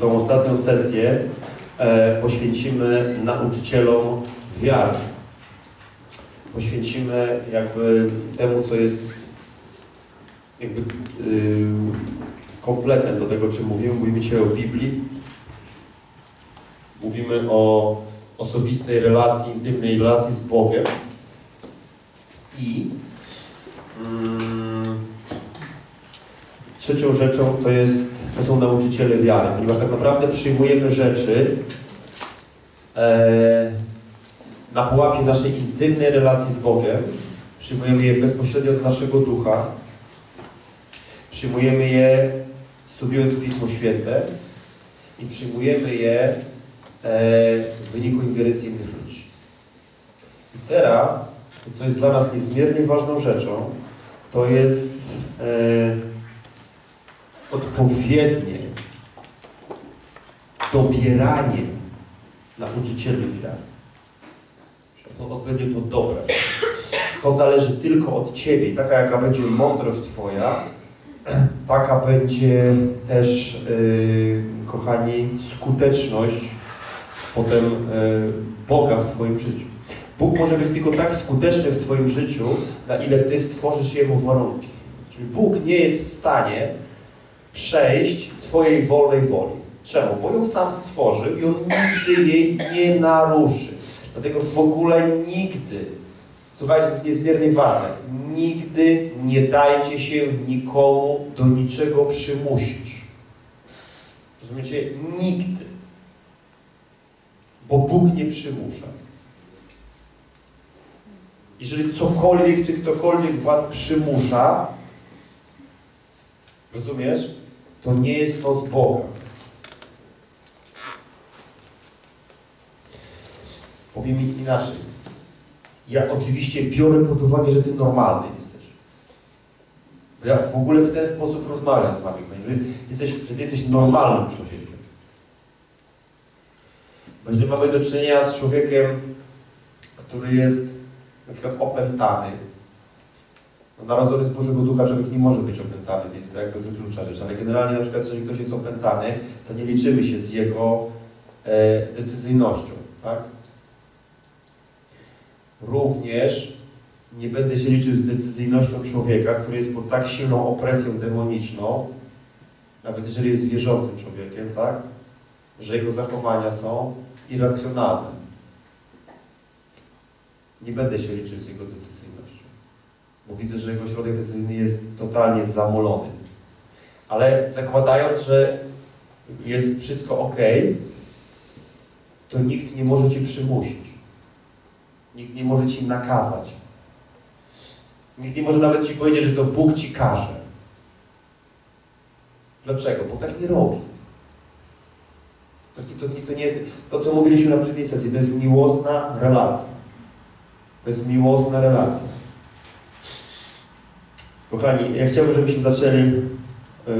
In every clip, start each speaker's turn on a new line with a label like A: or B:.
A: tą ostatnią sesję e, poświęcimy nauczycielom wiary. Poświęcimy jakby temu, co jest jakby yy, kompletem do tego, czym mówimy. Mówimy dzisiaj o Biblii. Mówimy o osobistej relacji, intymnej relacji z Bogiem. I mm, trzecią rzeczą to jest to są nauczyciele wiary, ponieważ tak naprawdę przyjmujemy rzeczy e, na pułapie naszej intymnej relacji z Bogiem, przyjmujemy je bezpośrednio od naszego ducha, przyjmujemy je studiując Pismo Święte. I przyjmujemy je e, w wyniku ingerencji innych ludzi. I teraz, co jest dla nas niezmiernie ważną rzeczą, to jest e, odpowiednie dobieranie nauczycieli wiary. Odpowiednio to dobre. To zależy tylko od Ciebie. Taka jaka będzie mądrość Twoja, taka będzie też, yy, kochani, skuteczność potem yy, Boga w Twoim życiu. Bóg może być tylko tak skuteczny w Twoim życiu, na ile Ty stworzysz Jemu warunki. Czyli Bóg nie jest w stanie przejść Twojej wolnej woli. Czemu? Bo ją sam stworzył i On nigdy jej nie naruszy. Dlatego w ogóle nigdy, słuchajcie, to jest niezmiernie ważne, nigdy nie dajcie się nikomu do niczego przymusić. Rozumiecie? Nigdy. Bo Bóg nie przymusza. Jeżeli cokolwiek czy ktokolwiek was przymusza, rozumiesz? To nie jest to z Boga. Powiem inaczej. Ja oczywiście biorę pod uwagę, że Ty normalny jesteś. Bo ja w ogóle w ten sposób rozmawiam z Wami, że, jesteś, że Ty jesteś normalnym człowiekiem. Bo jeżeli mamy do czynienia z człowiekiem, który jest na przykład opętany, narodzony z Bożego Ducha człowiek nie może być opętany, więc to jakby wyklucza rzecz. Ale generalnie na przykład, jeżeli ktoś jest opętany, to nie liczymy się z jego e, decyzyjnością, tak? Również nie będę się liczył z decyzyjnością człowieka, który jest pod tak silną opresją demoniczną, nawet jeżeli jest wierzącym człowiekiem, tak? Że jego zachowania są irracjonalne. Nie będę się liczył z jego decyzyjnością bo widzę, że jego środek decyzyjny jest totalnie zamolony. Ale zakładając, że jest wszystko ok, to nikt nie może Cię przymusić. Nikt nie może Ci nakazać. Nikt nie może nawet Ci powiedzieć, że to Bóg Ci każe. Dlaczego? Bo tak nie robi. To, to, to, nie jest, to, co mówiliśmy na poprzedniej sesji, to jest miłosna relacja. To jest miłosna relacja. Kochani, ja chciałbym, żebyśmy zaczęli. E,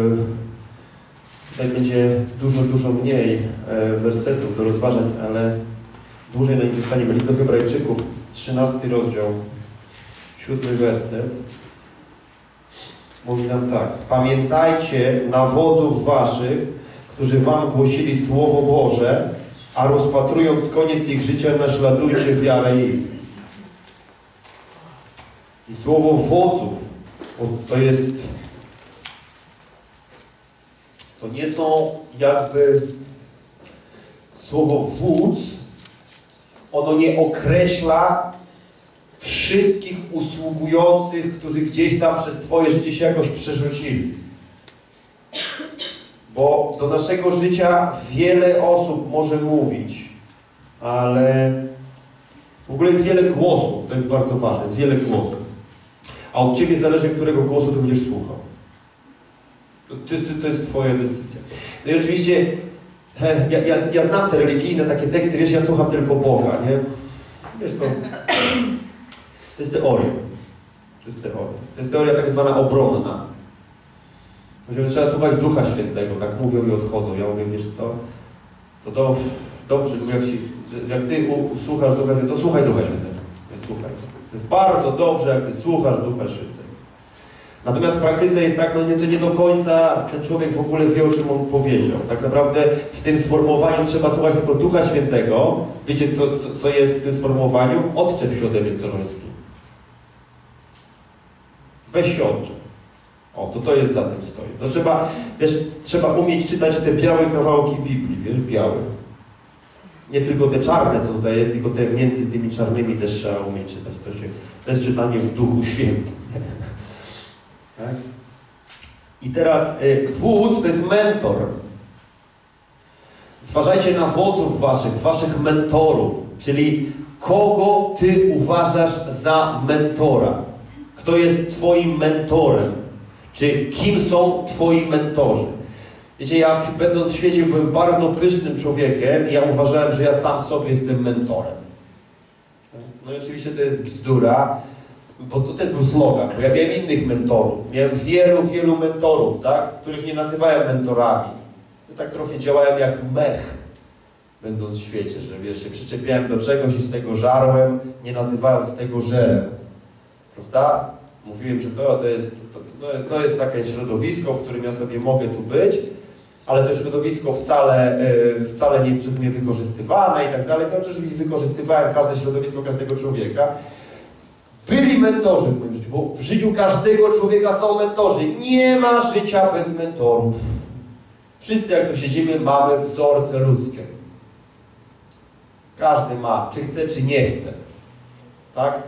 A: tutaj będzie dużo, dużo mniej e, wersetów do rozważań, ale dłużej na nich zostaniemy. List do Hebrajczyków, 13 rozdział, 7 werset. Mówi nam tak. Pamiętajcie na wodzów waszych, którzy wam głosili Słowo Boże, a rozpatrując koniec ich życia, naśladujcie wiarę ich. I słowo wodzów to jest, to nie są jakby słowo wódz, ono nie określa wszystkich usługujących, którzy gdzieś tam przez Twoje życie się jakoś przerzucili. Bo do naszego życia wiele osób może mówić, ale w ogóle jest wiele głosów, to jest bardzo ważne, jest wiele głosów a od Ciebie zależy, którego głosu Ty będziesz słuchał. To, jest, to jest Twoja decyzja. No i oczywiście ja, ja, ja znam te religijne takie teksty, wiesz, ja słucham tylko Boga, nie? Wiesz, to, to jest teoria. To jest teoria. To jest teoria tak zwana obronna. Że trzeba słuchać Ducha Świętego, tak mówią i odchodzą. Ja mówię, wiesz co, to do, dobrze, jak, się, jak Ty słuchasz Ducha Świętego, to słuchaj Ducha Świętego. Słuchaj. Jest bardzo dobrze, Ty słuchasz Ducha Świętego. Natomiast w praktyce jest tak, no nie, to nie do końca ten człowiek w ogóle wie, o czym on powiedział. Tak naprawdę w tym sformułowaniu trzeba słuchać tylko Ducha Świętego. Wiecie, co, co, co jest w tym sformułowaniu? Odczep się ode mnie, Ceroński. Weź się odczep. O, to to jest za tym stoi. To trzeba, wiesz, trzeba umieć czytać te białe kawałki Biblii, wiesz, białe. Nie tylko te czarne, co tutaj jest, tylko te między tymi czarnymi też trzeba umieć czytać. To, się, to jest czytanie w Duchu Świętym. tak? I teraz y, wódz to jest mentor. Zważajcie na wodzów waszych, waszych mentorów, czyli kogo ty uważasz za mentora. Kto jest twoim mentorem? Czy kim są twoi mentorzy? Wiecie, ja będąc w świecie byłem bardzo pysznym człowiekiem i ja uważałem, że ja sam sobie jestem mentorem. No i oczywiście to jest bzdura, bo to też był slogan, bo ja miałem innych mentorów. Miałem wielu, wielu mentorów, tak? Których nie nazywałem mentorami. Ja tak trochę działałem jak mech, będąc w świecie, że wiesz, się przyczepiałem do czegoś i z tego żarłem, nie nazywając tego żerem. Prawda? Mówiłem, że to, to, jest, to, to jest takie środowisko, w którym ja sobie mogę tu być, ale to środowisko wcale, yy, wcale nie jest przez mnie wykorzystywane i tak dalej. To oczywiście wykorzystywałem każde środowisko każdego człowieka. Byli mentorzy w moim życiu, bo w życiu każdego człowieka są mentorzy. Nie ma życia bez mentorów. Wszyscy, jak to siedzimy, mamy wzorce ludzkie. Każdy ma, czy chce, czy nie chce. Tak?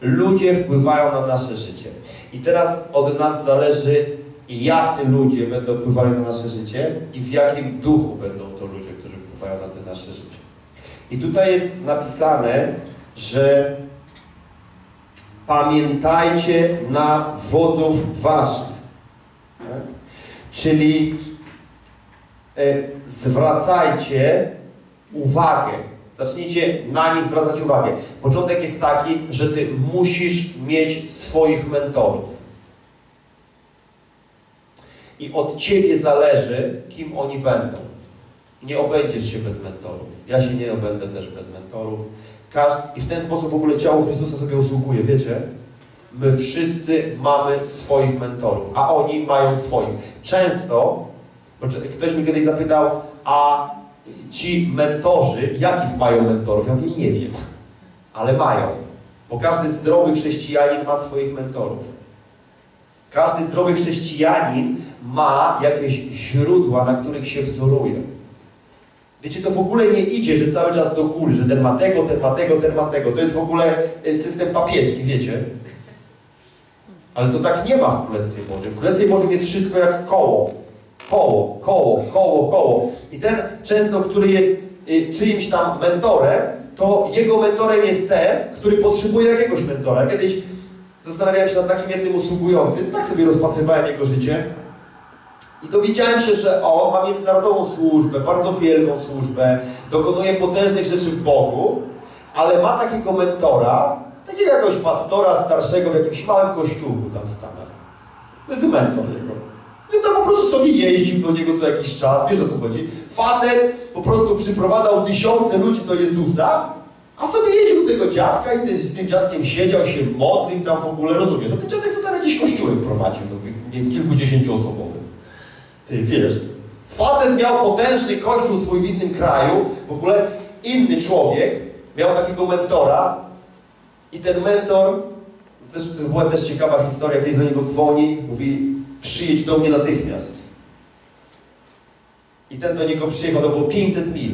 A: Ludzie wpływają na nasze życie. I teraz od nas zależy, jacy ludzie będą wpływali na nasze życie i w jakim duchu będą to ludzie, którzy wpływają na te nasze życie. I tutaj jest napisane, że pamiętajcie na wodzów waszych. Tak? Czyli e, zwracajcie uwagę. Zacznijcie na nich zwracać uwagę. Początek jest taki, że ty musisz mieć swoich mentorów. I od ciebie zależy, kim oni będą. Nie obędziesz się bez mentorów. Ja się nie obędę też bez mentorów. I w ten sposób w ogóle ciało Chrystusa sobie usługuje, wiecie? My wszyscy mamy swoich mentorów, a oni mają swoich. Często, ktoś mi kiedyś zapytał, a ci mentorzy, jakich mają mentorów? Ja mówię, nie wiem, ale mają. Bo każdy zdrowy chrześcijanin ma swoich mentorów. Każdy zdrowy chrześcijanin ma jakieś źródła, na których się wzoruje. Wiecie, to w ogóle nie idzie, że cały czas do góry, że ten ma tego, ten ma tego, ten ma tego. To jest w ogóle e, system papieski, wiecie? Ale to tak nie ma w Królestwie Bożym. W Królestwie Bożym jest wszystko jak koło. Koło, koło, koło, koło. I ten często, który jest y, czyimś tam mentorem, to jego mentorem jest ten, który potrzebuje jakiegoś mentora. Kiedyś zastanawiałem się nad takim jednym usługującym, tak sobie rozpatrywałem jego życie. I dowiedziałem się, że on ma międzynarodową służbę, bardzo wielką służbę, dokonuje potężnych rzeczy w Bogu, ale ma takiego mentora, takiego jakiegoś pastora starszego w jakimś małym kościółku tam w Stanach. To jest mentor jego. I tam po prostu sobie jeździł do niego co jakiś czas, wiesz o co chodzi. Facet po prostu przyprowadzał tysiące ludzi do Jezusa, a sobie jeździł do tego dziadka i z tym dziadkiem siedział, się modlił tam w ogóle, rozumiesz? A ten dziadek sobie tam jakiś kościółek prowadził, nie wiem, kilkudziesięcioosobowy. Ty wiesz, facet miał potężny kościół swój w innym kraju, w ogóle inny człowiek miał takiego mentora i ten mentor, też, to była też ciekawa historia, kiedyś do niego dzwoni, mówi przyjedź do mnie natychmiast. I ten do niego przyjechał, to było 500 mil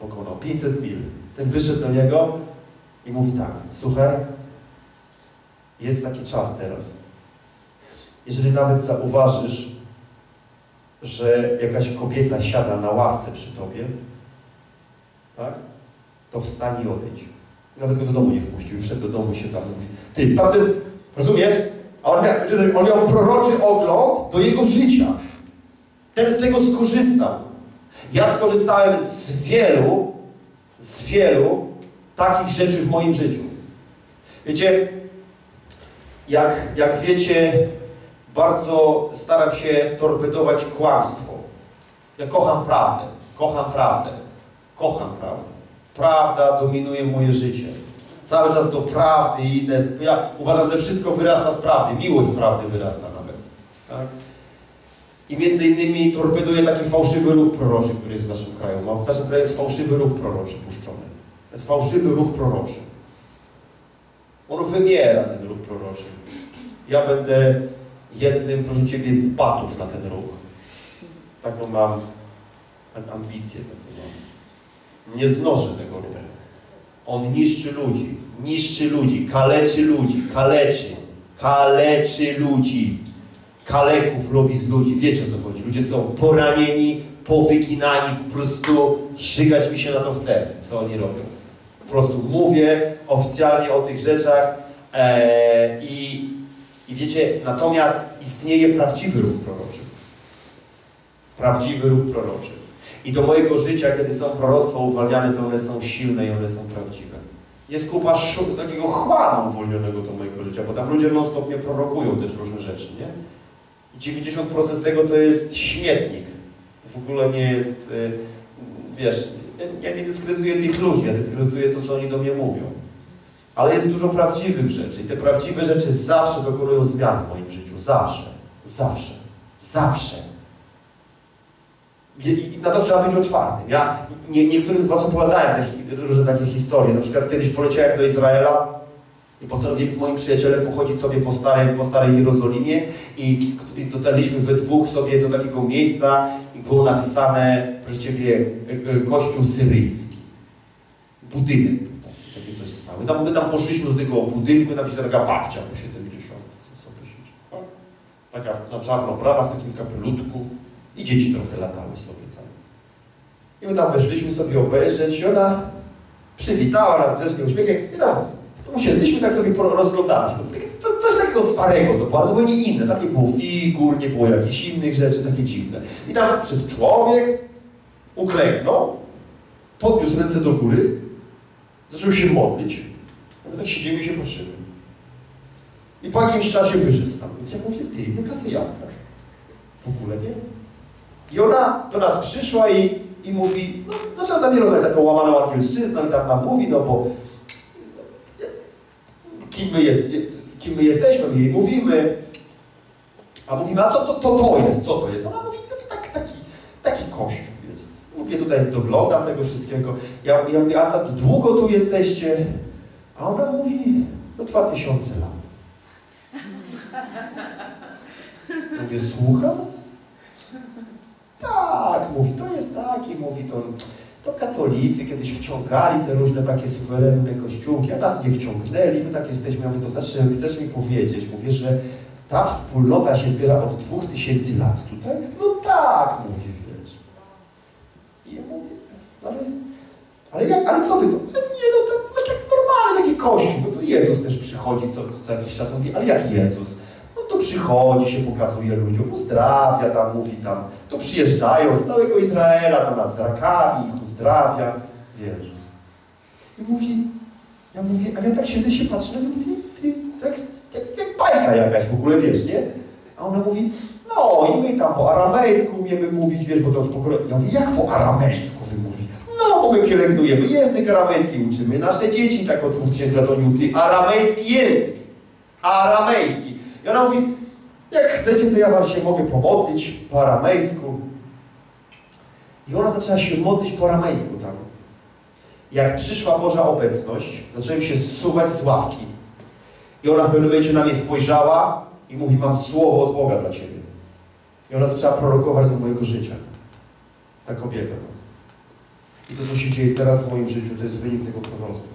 A: pokonał, 500 mil. Ten wyszedł do niego i mówi tak, słuchaj, jest taki czas teraz. Jeżeli nawet zauważysz, że jakaś kobieta siada na ławce przy tobie, tak? To wstań i odejdź. Nawet go do domu nie wpuścił, wszedł do domu i się zamówi. Ty, tamten, rozumiesz? A on miał, on miał proroczy ogląd do jego życia. Ten z tego skorzystał. Ja skorzystałem z wielu, z wielu takich rzeczy w moim życiu. Wiecie, jak, jak wiecie, bardzo staram się torpedować kłamstwo. Ja kocham prawdę, kocham prawdę, kocham prawdę. Prawda dominuje moje życie. Cały czas do prawdy idę. Ja uważam, że wszystko wyrasta z prawdy. Miłość z prawdy wyrasta nawet. Tak? I między innymi torpeduje taki fałszywy ruch proroczy, który jest w naszym kraju. W naszym kraju jest fałszywy ruch proroczy puszczony. To jest fałszywy ruch proroczy. On wymiera, ten ruch proroczy. Ja będę jednym, proszę Ciebie, z batów na ten ruch. Taką mam ambicję. Mam. Nie znoszę tego ruchu. On niszczy ludzi, niszczy ludzi, kaleczy ludzi, kaleczy, kaleczy ludzi. Kaleków robi z ludzi. Wiecie o co chodzi. Ludzie są poranieni, powyginani, po prostu żygać mi się na to chce, co oni robią. Po prostu mówię oficjalnie o tych rzeczach ee, i, i wiecie, natomiast istnieje prawdziwy ruch proroczy. Prawdziwy ruch proroczy. I do mojego życia, kiedy są proroctwa uwalniane, to one są silne i one są prawdziwe. Jest kupa takiego chładu uwolnionego do mojego życia, bo tam ludzie non stop mnie prorokują też różne rzeczy, nie? I 90% z tego to jest śmietnik. W ogóle nie jest, y, wiesz, ja nie dyskredytuję tych ludzi, ja dyskredytuję to, co oni do mnie mówią. Ale jest dużo prawdziwych rzeczy i te prawdziwe rzeczy zawsze dokonują zmian w moim życiu. Zawsze. Zawsze. Zawsze. I na to trzeba być otwartym. Ja nie, niektórym z Was opowiadałem te, różne takie historie. Na przykład kiedyś poleciałem do Izraela i postanowiłem z moim przyjacielem pochodzić sobie po starej, po starej Jerozolimie i, i dotarliśmy we dwóch sobie do takiego miejsca i było napisane, proszę Ciebie, e, e, kościół syryjski. Budynek. Stały. Tam, my tam poszliśmy do tego budynku, tam się taka babcia po 70, co sobie. Taka na czarno brana w takim kapelutku i dzieci trochę latały sobie tam. I my tam weszliśmy sobie obejrzeć i ona przywitała nas grzecznie uśmiechem i tam usiedliśmy tak sobie rozglądaliśmy. Coś takiego starego to było, zupełnie inne. Tam nie było figur, nie było jakichś innych rzeczy, takie dziwne. I tam przed człowiek, uklęknął, podniósł ręce do góry, zaczął się modlić. My tak siedzimy i się patrzymy. I po jakimś czasie wyszedł tam. I ja mówię, ty, jaka zajawka. W ogóle nie? I ona do nas przyszła i, i mówi, no zaczęła z nami rozmawiać taką łamaną angielszczyzną i tam nam mówi, no bo kim my, jest, kim my jesteśmy, my jej mówimy. A mówimy, a co to, to, to jest, co to jest? Ona mówi, to taki, taki, taki kościół jest. Mówię, tutaj doglądam tego wszystkiego. Ja, ja mówię, a tak długo tu jesteście? A ona mówi, no dwa tysiące lat. Mówię, słucham? Tak, mówi, to jest taki, mówi, to to katolicy kiedyś wciągali te różne takie suwerenne kościółki, a nas nie wciągnęli, my tak jesteśmy. Ja mówię, to znaczy, chcesz mi powiedzieć, mówię, że ta wspólnota się zbiera od dwóch tysięcy lat tutaj? No tak, mówię, wiesz. I ja mówię, ale, ale, jak, ale co wy to? Kościół, no to Jezus też przychodzi co, co jakiś czas, mówi, ale jak Jezus? to przychodzi, się pokazuje ludziom, uzdrawia tam, mówi tam, to przyjeżdżają z całego Izraela do nas z rakami, ich uzdrawia, wiesz. I mówi, ja mówię, a ja tak siedzę się patrzę, i mówię, ty, tak, jak, jak bajka jakaś w ogóle, wiesz, nie? A ona mówi, no i my tam po aramejsku umiemy mówić, wiesz, bo to spokojnie. Ja mówię, jak po aramejsku wy mówi? No, bo my pielęgnujemy język aramejski, uczymy nasze dzieci tak od 2000 lat oni uczy aramejski język. Aramejski. I ona mówi, jak chcecie, to ja wam się mogę pomodlić po aramejsku. I ona zaczęła się modlić po aramejsku tam. Jak przyszła Boża obecność, zacząłem się zsuwać z ławki. I ona w pewnym momencie na mnie spojrzała i mówi, mam słowo od Boga dla Ciebie. I ona zaczęła prorokować do mojego życia. Ta kobieta to. I to, co się dzieje teraz w moim życiu, to jest wynik tego proroctwa.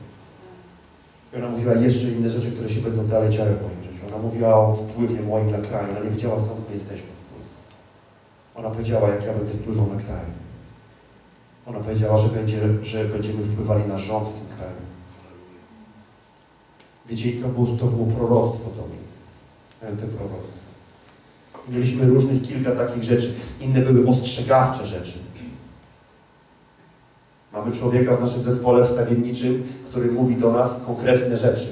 A: I ona mówiła jeszcze inne rzeczy, które się będą dalej działy w moim życiu. Ona mówiła o wpływie moim na kraj. Ona nie wiedziała, skąd my jesteśmy wpływ. Ona powiedziała, jak ja będę wpływał na kraj. Ona powiedziała, że, będzie, że będziemy wpływali na rząd w tym kraju. Wiecie, to było, to było proroctwo do mnie. Miałem te proroctwo. Mieliśmy różnych kilka takich rzeczy. Inne były ostrzegawcze rzeczy. Mamy człowieka w naszym zespole wstawienniczym, który mówi do nas konkretne rzeczy.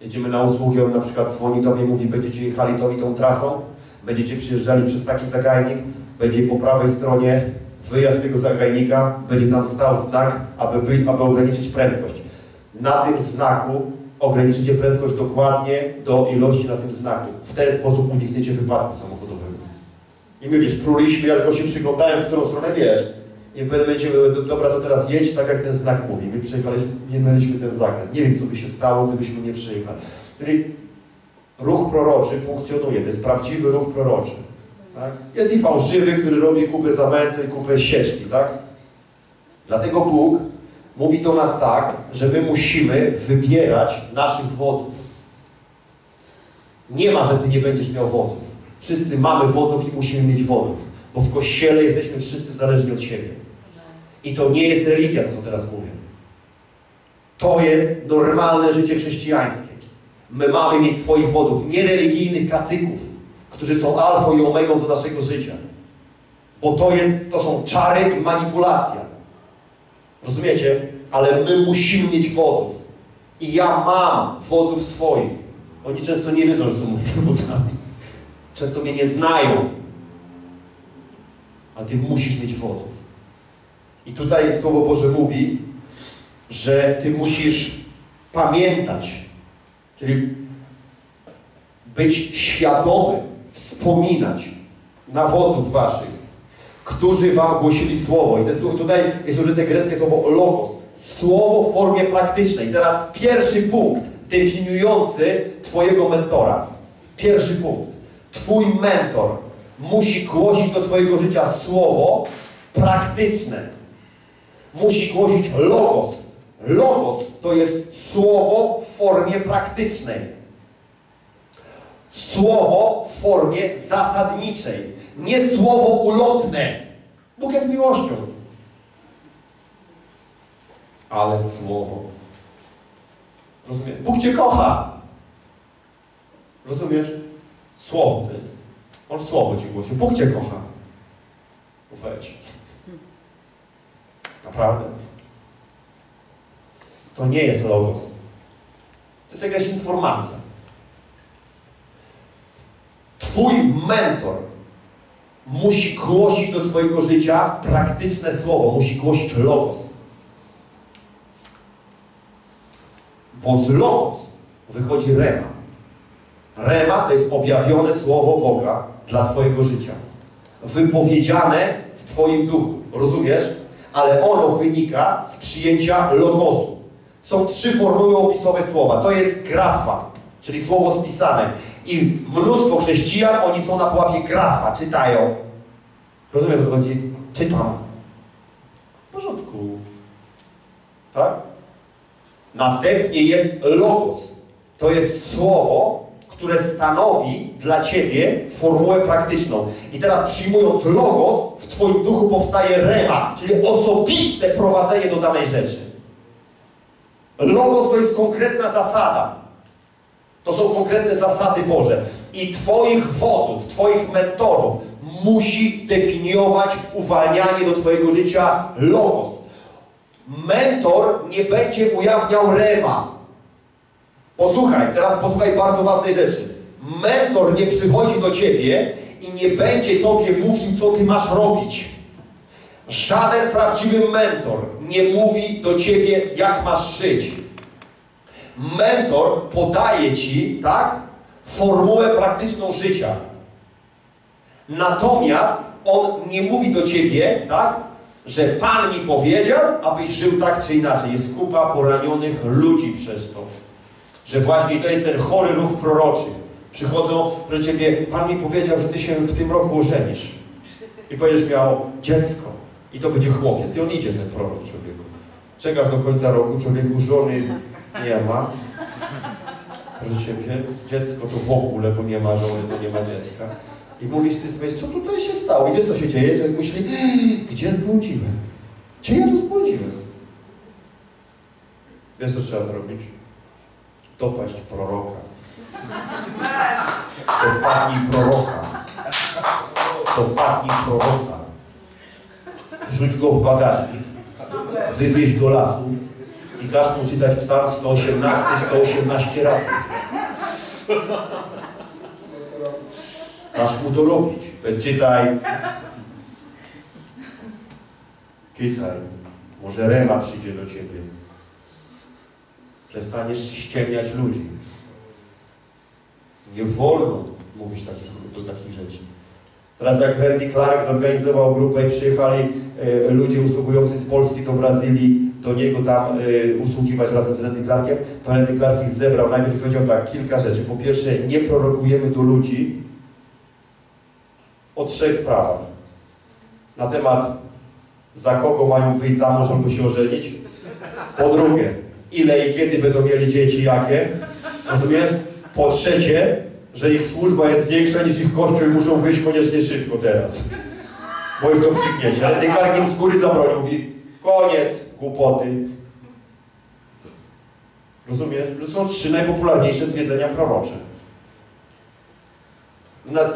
A: Jedziemy na usługę, on na przykład dzwoni do mnie, mówi, będziecie jechali tą i tą trasą, będziecie przyjeżdżali przez taki zagajnik, będzie po prawej stronie wyjazd tego zagajnika, będzie tam stał znak, aby, by, aby ograniczyć prędkość. Na tym znaku ograniczycie prędkość dokładnie do ilości na tym znaku. W ten sposób unikniecie wypadku samochodowego. I my, wiesz, pruliśmy, ja tylko się przyglądałem, w którą stronę, wiesz. I mówię, dobra, to teraz jedź tak, jak ten znak mówi. My przejechaliśmy, minęliśmy ten zakręt. Nie wiem, co by się stało, gdybyśmy nie przejechali. Czyli ruch proroczy funkcjonuje, to jest prawdziwy ruch proroczy. Tak? Jest i fałszywy, który robi kupę zamętu i kupę sieczki, tak? Dlatego Bóg mówi do nas tak, że my musimy wybierać naszych wodzów. Nie ma, że Ty nie będziesz miał wodzów. Wszyscy mamy wodzów i musimy mieć wodzów, bo w Kościele jesteśmy wszyscy zależni od siebie. I to nie jest religia, to co teraz mówię. To jest normalne życie chrześcijańskie. My mamy mieć swoich wodzów, nie religijnych kacyków, którzy są alfą i omegą do naszego życia. Bo to, jest, to są czary i manipulacja. Rozumiecie? Ale my musimy mieć wodzów. I ja mam wodzów swoich. Oni często nie wiedzą, że są moimi wodzami. Często mnie nie znają. Ale ty musisz mieć wodzów. I tutaj Słowo Boże mówi, że ty musisz pamiętać, czyli być świadomy, wspominać na wodzów waszych, którzy wam głosili Słowo. I to, tutaj jest użyte greckie słowo logos. Słowo w formie praktycznej. Teraz pierwszy punkt definiujący Twojego mentora. Pierwszy punkt. Twój mentor musi głosić do Twojego życia słowo praktyczne. Musi głosić logos. Logos to jest słowo w formie praktycznej. Słowo w formie zasadniczej. Nie słowo ulotne. Bóg jest miłością. Ale słowo. Rozumiesz? Bóg Cię kocha. Rozumiesz? Słowo to jest. On słowo Ci głosi. Bóg Cię kocha. Weź. Naprawdę. To nie jest logos. To jest jakaś informacja. Twój mentor musi głosić do Twojego życia praktyczne słowo, musi głosić logos. Bo z logos wychodzi rema. Rema to jest objawione słowo Boga dla Twojego życia. Wypowiedziane w Twoim duchu. Rozumiesz? Ale ono wynika z przyjęcia logosu. Są trzy formuły opisowe słowa. To jest grafa, czyli słowo spisane. I mnóstwo chrześcijan, oni są na pułapie grafa, czytają. Rozumiem, co chodzi? Czytam. W porządku. Tak? Następnie jest logos. To jest słowo, które stanowi dla Ciebie formułę praktyczną. I teraz przyjmując logos, w Twoim duchu powstaje rema, czyli osobiste prowadzenie do danej rzeczy. Logos to jest konkretna zasada. To są konkretne zasady Boże. I Twoich wodzów, Twoich mentorów musi definiować uwalnianie do Twojego życia logos. Mentor nie będzie ujawniał rema. Posłuchaj, teraz posłuchaj bardzo ważnej rzeczy. Mentor nie przychodzi do Ciebie i nie będzie Tobie mówił, co Ty masz robić. Żaden prawdziwy mentor nie mówi do Ciebie, jak masz żyć. Mentor podaje Ci, tak, formułę praktyczną życia. Natomiast on nie mówi do Ciebie, tak, że Pan mi powiedział, abyś żył tak czy inaczej. Jest kupa poranionych ludzi przez to. Że właśnie to jest ten chory ruch proroczy. Przychodzą do Ciebie, Pan mi powiedział, że Ty się w tym roku ożenisz. I będziesz miał dziecko. I to będzie chłopiec. I on idzie, ten prorok człowieku. Czekasz do końca roku, człowieku żony nie ma. Proszę Ciebie, dziecko to w ogóle, bo nie ma żony, to nie ma dziecka. I mówisz ty sobie, co tutaj się stało? I wiesz, co się dzieje? Człowiek myśli, gdzie zbłądziłem? Gdzie ja tu zbłądziłem? Wiesz, co trzeba zrobić? Dopaść proroka. Dopadnij proroka. Dopadnij proroka. Wrzuć go w bagażnik. Wywieź do lasu i każ mu czytać psalm 118, 118 razy. Masz mu to robić. Czytaj. Czytaj. Może Rema przyjdzie do ciebie. Przestaniesz ściemniać ludzi. Nie wolno mówić takich, do takich rzeczy. Teraz jak Randy Clark zorganizował grupę i przyjechali e, ludzie usługujący z Polski do Brazylii do niego tam e, usługiwać razem z Randy Clarkiem, to Randy Clark ich zebrał. Najpierw powiedział tak, kilka rzeczy. Po pierwsze, nie prorokujemy do ludzi o trzech sprawach. Na temat za kogo mają wyjść za mąż albo się ożenić. Po drugie, ile i kiedy będą mieli dzieci, jakie. Rozumiesz? Po trzecie, że ich służba jest większa niż ich kościół i muszą wyjść koniecznie szybko teraz. Bo ich to przygniecie. Ale Deklark im z góry zabronił. Mówi, koniec głupoty. Rozumiesz? To są trzy najpopularniejsze zwiedzenia prorocze.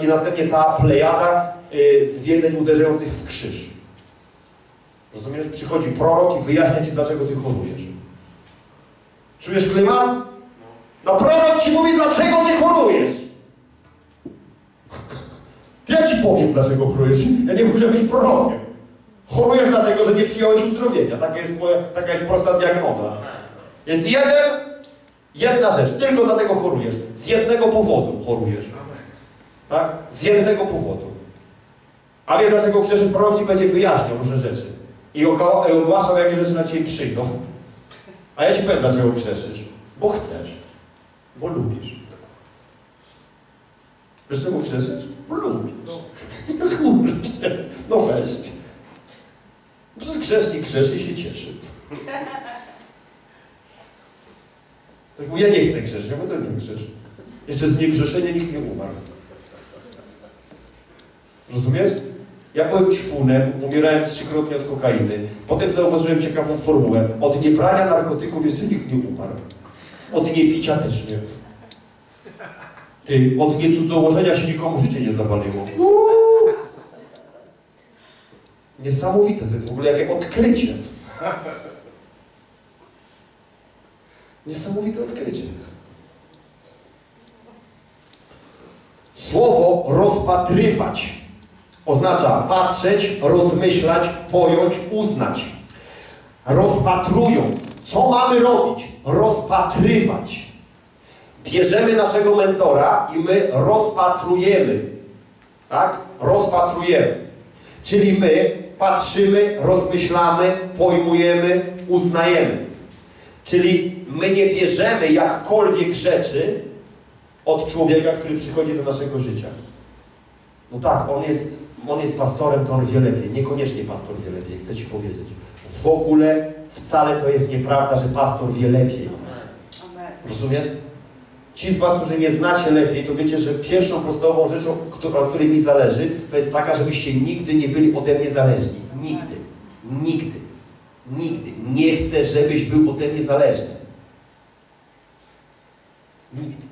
A: I następnie cała plejada y, zwiedzeń uderzających w krzyż. Rozumiesz? Przychodzi prorok i wyjaśnia Ci, dlaczego Ty chorujesz. Czujesz klimat? No prorok Ci mówi, dlaczego Ty chorujesz. Ja Ci powiem, dlaczego chorujesz. Ja nie muszę być prorokiem. Chorujesz dlatego, że nie przyjąłeś uzdrowienia. Taka jest, taka jest prosta diagnoza. Jest jeden, jedna rzecz. Tylko dlatego chorujesz. Z jednego powodu chorujesz. Tak? Z jednego powodu. A wiesz, dlaczego przeszedł prorok Ci będzie wyjaśniał różne rzeczy. I ogłaszał, jakie rzeczy na Ciebie przyjdą. A ja Ci powiem, dlaczego grzeszysz. Bo chcesz. Bo lubisz. Wiesz czemu grzeszysz? Bo lubisz. No weź. Przecież grzesznik grzeszy i się cieszy. Ktoś mówi, ja nie chcę grzeszyć. Ja mówię, to nie grzesz. Jeszcze z niegrzeszenia nikt nie umarł. Rozumiesz? Ja byłem ćpunem, umierałem trzykrotnie od kokainy. Potem zauważyłem ciekawą formułę. Od niebrania narkotyków jeszcze nikt nie umarł. Od niepicia też nie. Ty, od niecudzołożenia się nikomu życie nie zawaliło. Uuu! Niesamowite, to jest w ogóle jakie odkrycie. Niesamowite odkrycie. Słowo rozpatrywać oznacza patrzeć, rozmyślać, pojąć, uznać. Rozpatrując, co mamy robić? Rozpatrywać. Bierzemy naszego mentora i my rozpatrujemy. Tak? Rozpatrujemy. Czyli my patrzymy, rozmyślamy, pojmujemy, uznajemy. Czyli my nie bierzemy jakkolwiek rzeczy od człowieka, który przychodzi do naszego życia. No tak, on jest, on jest pastorem, to on wie lepiej. Niekoniecznie pastor wie lepiej, chcę Ci powiedzieć. W ogóle wcale to jest nieprawda, że pastor wie lepiej. Rozumiesz? Ci z Was, którzy mnie znacie lepiej, to wiecie, że pierwszą podstawową rzeczą, o której mi zależy, to jest taka, żebyście nigdy nie byli ode mnie zależni. Nigdy. Nigdy. Nigdy. Nie chcę, żebyś był ode mnie zależny. Nigdy.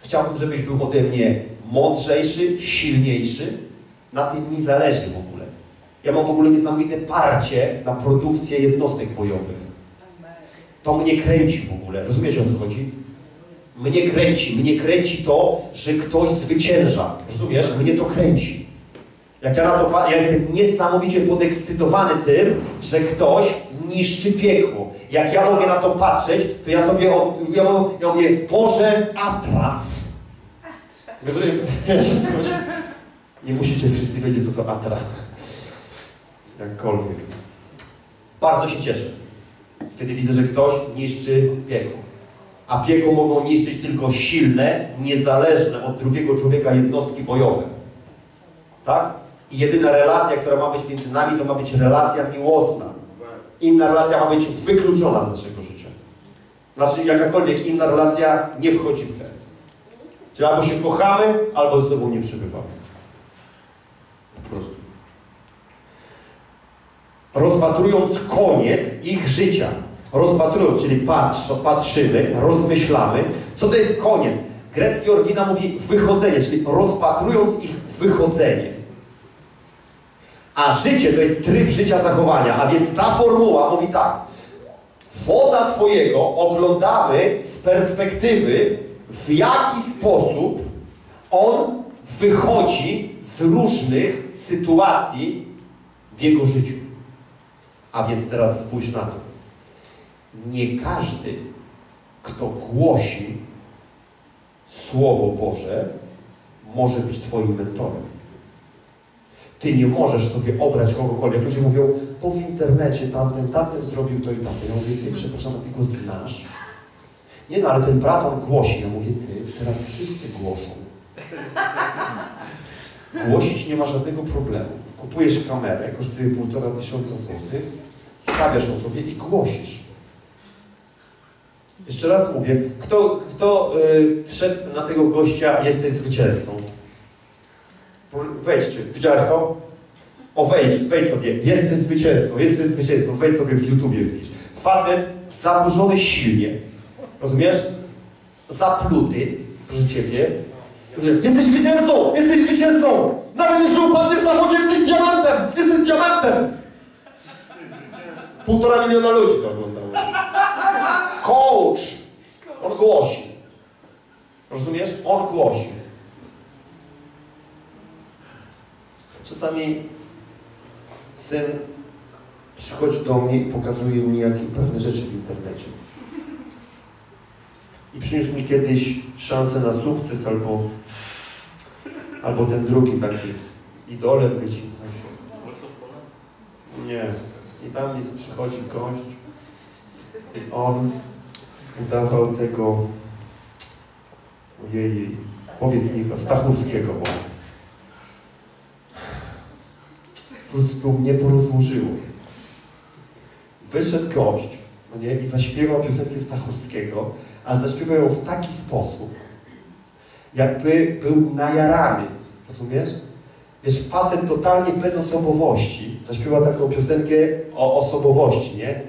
A: Chciałbym, żebyś był ode mnie mądrzejszy, silniejszy. Na tym mi zależy w ogóle. Ja mam w ogóle niesamowite parcie na produkcję jednostek bojowych. To mnie kręci w ogóle. Rozumiesz o co chodzi? Mnie kręci. Mnie kręci to, że ktoś zwycięża. Rozumiesz? Mnie to kręci. Jak ja na to ja jestem niesamowicie podekscytowany tym, że ktoś niszczy piekło. Jak ja mogę na to patrzeć, to ja sobie, ja, ja mówię, Boże, Nie musicie wszyscy wiedzieć, co to Atra. Jakkolwiek. Bardzo się cieszę kiedy widzę, że ktoś niszczy piekło. A piekło mogą niszczyć tylko silne, niezależne od drugiego człowieka jednostki bojowe. Tak? I jedyna relacja, która ma być między nami, to ma być relacja miłosna. Inna relacja ma być wykluczona z naszego życia. Znaczy, jakakolwiek inna relacja nie wchodzi w. Czyli albo się kochamy, albo ze sobą nie przebywamy. Po prostu rozpatrując koniec ich życia. Rozpatrując, czyli patrz, patrzymy, rozmyślamy. Co to jest koniec? Grecki oryginał mówi wychodzenie, czyli rozpatrując ich wychodzenie. A życie to jest tryb życia zachowania, a więc ta formuła mówi tak. Wodza Twojego oglądamy z perspektywy, w jaki sposób on wychodzi z różnych sytuacji w jego życiu. A więc teraz spójrz na to. nie każdy, kto głosi Słowo Boże, może być Twoim mentorem. Ty nie możesz sobie obrać kogokolwiek. Ludzie mówią, bo w internecie tamten, tamten zrobił to i tamten. Ja mówię, ty, przepraszam, a ty go znasz? Nie no, ale ten brat on głosi. Ja mówię, ty, teraz wszyscy głoszą. Głosić nie ma żadnego problemu. Kupujesz kamerę, kosztuje półtora tysiąca złotych, stawiasz ją sobie i głosisz. Jeszcze raz mówię, kto, kto y, wszedł na tego gościa, jesteś zwycięzcą. Wejdźcie, widziałeś to? O wejdź, wejdź sobie, jesteś zwycięzcą, jesteś zwycięzcą, wejdź sobie w YouTubie wpisz. Facet zaburzony silnie, rozumiesz? Zapluty, proszę Ciebie. Jesteś zwycięzcą, jesteś zwycięzcą! Nawet jeśli upadniesz w zawodzie, jesteś diamentem, jesteś diamentem! Półtora miliona ludzi to oglądało. Coach! On głosi. Rozumiesz? On głosi. Czasami syn przychodzi do mnie i pokazuje mi jakie pewne rzeczy w internecie. I przyniósł mi kiedyś szansę na sukces albo, albo ten drugi taki idolem być. Nie. I tam jest, przychodzi gość i on udawał tego ojej, powiedz mi, Stachurskiego. Bo po prostu mnie to rozłożyło. Wyszedł gość, no nie, i zaśpiewał piosenkę Stachurskiego, ale zaśpiewał ją w taki sposób, jakby był najarany, rozumiesz? Wiesz, facet totalnie bez osobowości zaśpiewał taką piosenkę o osobowości, nie?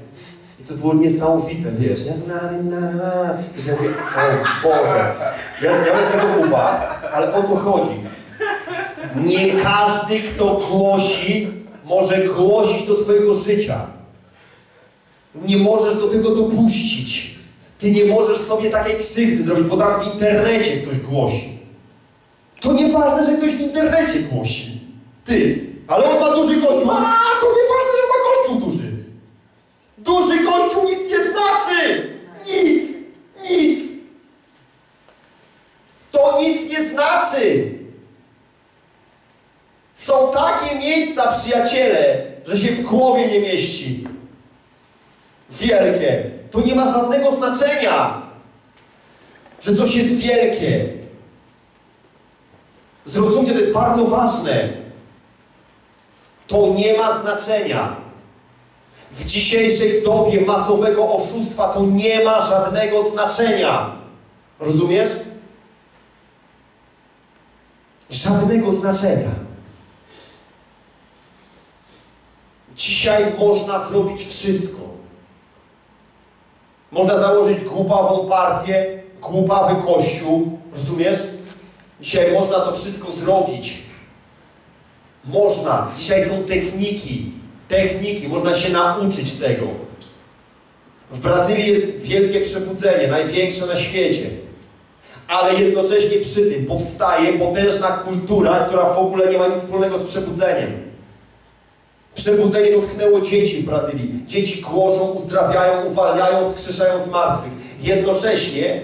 A: I to było niesamowite, wiesz, ja na, na, na, że ja mówię, o Boże, ja, ja mam z tego ubaw, ale o co chodzi? Nie każdy, kto głosi, może głosić do Twojego życia. Nie możesz do tego dopuścić. Ty nie możesz sobie takiej krzywdy zrobić, bo tam w internecie ktoś głosi. To nieważne, że ktoś w internecie głosi. Ty. Ale on ma duży kościół. A, to nieważne, że ma kościół duży. Duży kościół nic nie znaczy. Nic. Nic. To nic nie znaczy. Są takie miejsca, przyjaciele, że się w głowie nie mieści. Wielkie. To nie ma żadnego znaczenia, że coś jest wielkie. Zrozumcie, to jest bardzo ważne. To nie ma znaczenia. W dzisiejszej dobie masowego oszustwa to nie ma żadnego znaczenia. Rozumiesz? Żadnego znaczenia. Dzisiaj można zrobić wszystko. Można założyć głupawą partię, głupawy kościół, rozumiesz? Dzisiaj można to wszystko zrobić. Można. Dzisiaj są techniki. Techniki. Można się nauczyć tego. W Brazylii jest wielkie przebudzenie, największe na świecie. Ale jednocześnie przy tym powstaje potężna kultura, która w ogóle nie ma nic wspólnego z przebudzeniem. Przebudzenie dotknęło dzieci w Brazylii. Dzieci głoszą, uzdrawiają, uwalniają, wskrzeszają z martwych. Jednocześnie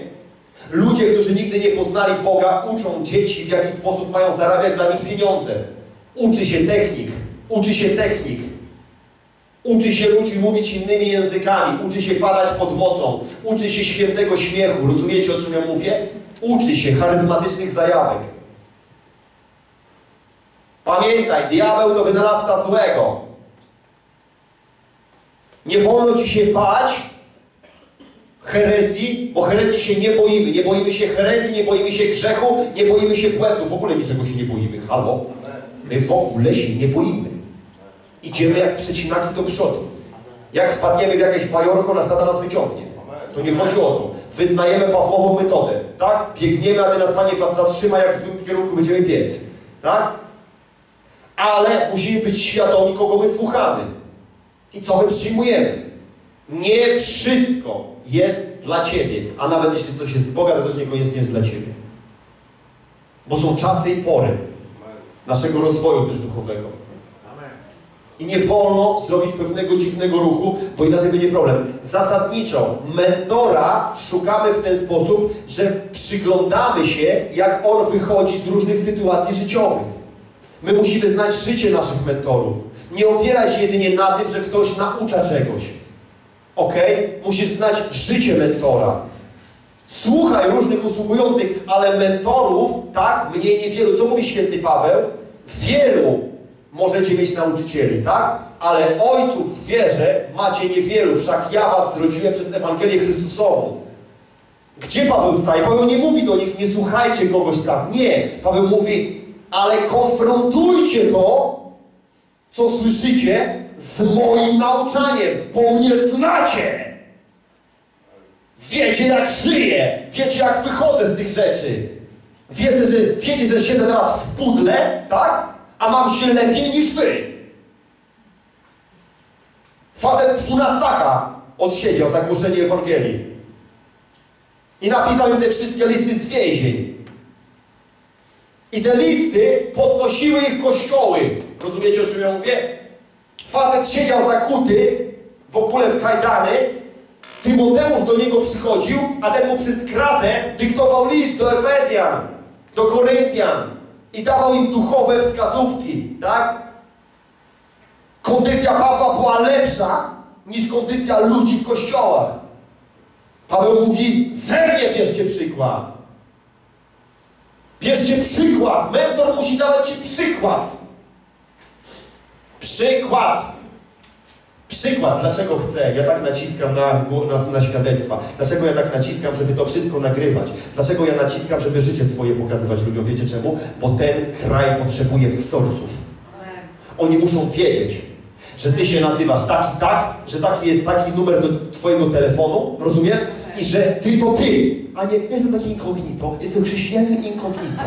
A: ludzie, którzy nigdy nie poznali Boga, uczą dzieci, w jaki sposób mają zarabiać dla nich pieniądze. Uczy się technik. Uczy się technik. Uczy się ludzi mówić innymi językami. Uczy się padać pod mocą. Uczy się świętego śmiechu. Rozumiecie, o czym ja mówię? Uczy się charyzmatycznych zajawek. Pamiętaj, diabeł to wynalazca złego. Nie wolno ci się bać herezji, bo herezji się nie boimy. Nie boimy się herezji, nie boimy się grzechu, nie boimy się błędu. W ogóle niczego się nie boimy. Halo? My w ogóle się nie boimy. Idziemy jak przecinaki do przodu. Jak wpadniemy w jakieś bajorko, nasz tata nas wyciągnie. To nie chodzi o to. Wyznajemy Pawłową metodę. Tak? Biegniemy, a ty nas Panie zatrzyma, jak w złym kierunku będziemy biec. Tak? Ale musimy być świadomi, kogo my słuchamy. I co my przyjmujemy. Nie wszystko jest dla Ciebie. A nawet jeśli coś jest z Boga, to też niekoniecznie jest dla Ciebie. Bo są czasy i pory naszego rozwoju też duchowego. I nie wolno zrobić pewnego dziwnego ruchu, bo inaczej będzie problem. Zasadniczo mentora szukamy w ten sposób, że przyglądamy się, jak on wychodzi z różnych sytuacji życiowych. My musimy znać życie naszych mentorów. Nie opieraj się jedynie na tym, że ktoś naucza czegoś. Ok? Musisz znać życie mentora. Słuchaj różnych usługujących, ale mentorów, tak, mniej niewielu. Co mówi święty Paweł? Wielu możecie mieć nauczycieli, tak? Ale ojców w wierze macie niewielu, wszak ja was zrodziłem przez Ewangelię Chrystusową. Gdzie Paweł staje? Paweł nie mówi do nich, nie słuchajcie kogoś tam. Nie. Paweł mówi, ale konfrontujcie to, co słyszycie z moim nauczaniem, bo mnie znacie. Wiecie, jak żyję, wiecie, jak wychodzę z tych rzeczy. Wiecie, że, wiecie, że siedzę teraz w pudle, tak? A mam się lepiej niż wy. Facet dwunastaka odsiedział za głoszenie Ewangelii. I napisał im te wszystkie listy z więzień. I te listy podnosiły ich kościoły. Rozumiecie, o czym ja mówię? Facet siedział zakuty w ogóle w kajdany. Tymoteusz do niego przychodził, a ten mu przez kratę dyktował list do Efezjan, do Koryntian i dawał im duchowe wskazówki, tak? Kondycja Pawła była lepsza niż kondycja ludzi w kościołach. Paweł mówi, ze mnie bierzcie przykład. Bierzcie przykład. Mentor musi dawać Ci przykład. Przykład. Przykład. Dlaczego chcę? Ja tak naciskam na, na, na świadectwa. Dlaczego ja tak naciskam, żeby to wszystko nagrywać? Dlaczego ja naciskam, żeby życie swoje pokazywać ludziom? Wiecie czemu? Bo ten kraj potrzebuje wzorców. Oni muszą wiedzieć, że Ty się nazywasz tak i tak, że taki jest taki numer do Twojego telefonu, rozumiesz? I że Ty to Ty, a nie jestem taki incognito, jestem chrześcijanin incognito.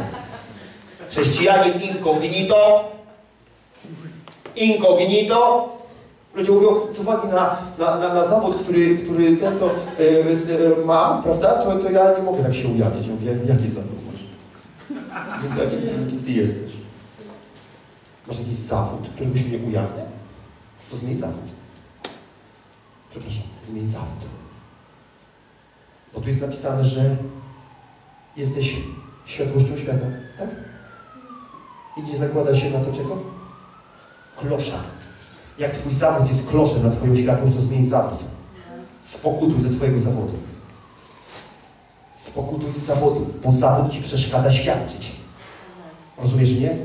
A: Chrześcijanin incognito, incognito. Ludzie mówią, z uwagi na, na, na, na zawód, który, który ten to e, mam, prawda, to, to ja nie mogę tak się ujawniać. Ja mówię, jaki zawód masz? Jakim, jakim Ty jesteś? Masz jakiś zawód, który byś nie ujawnił? To zmień zawód. Przepraszam, zmień zawód. Bo tu jest napisane, że jesteś światłością świata, tak? I nie zakłada się na to czego? Klosza. Jak twój zawód jest kloszem na twoją światłość, to zmień zawód. Spokutuj ze swojego zawodu. Spokutuj z zawodu, bo zawód ci przeszkadza świadczyć. Rozumiesz mnie?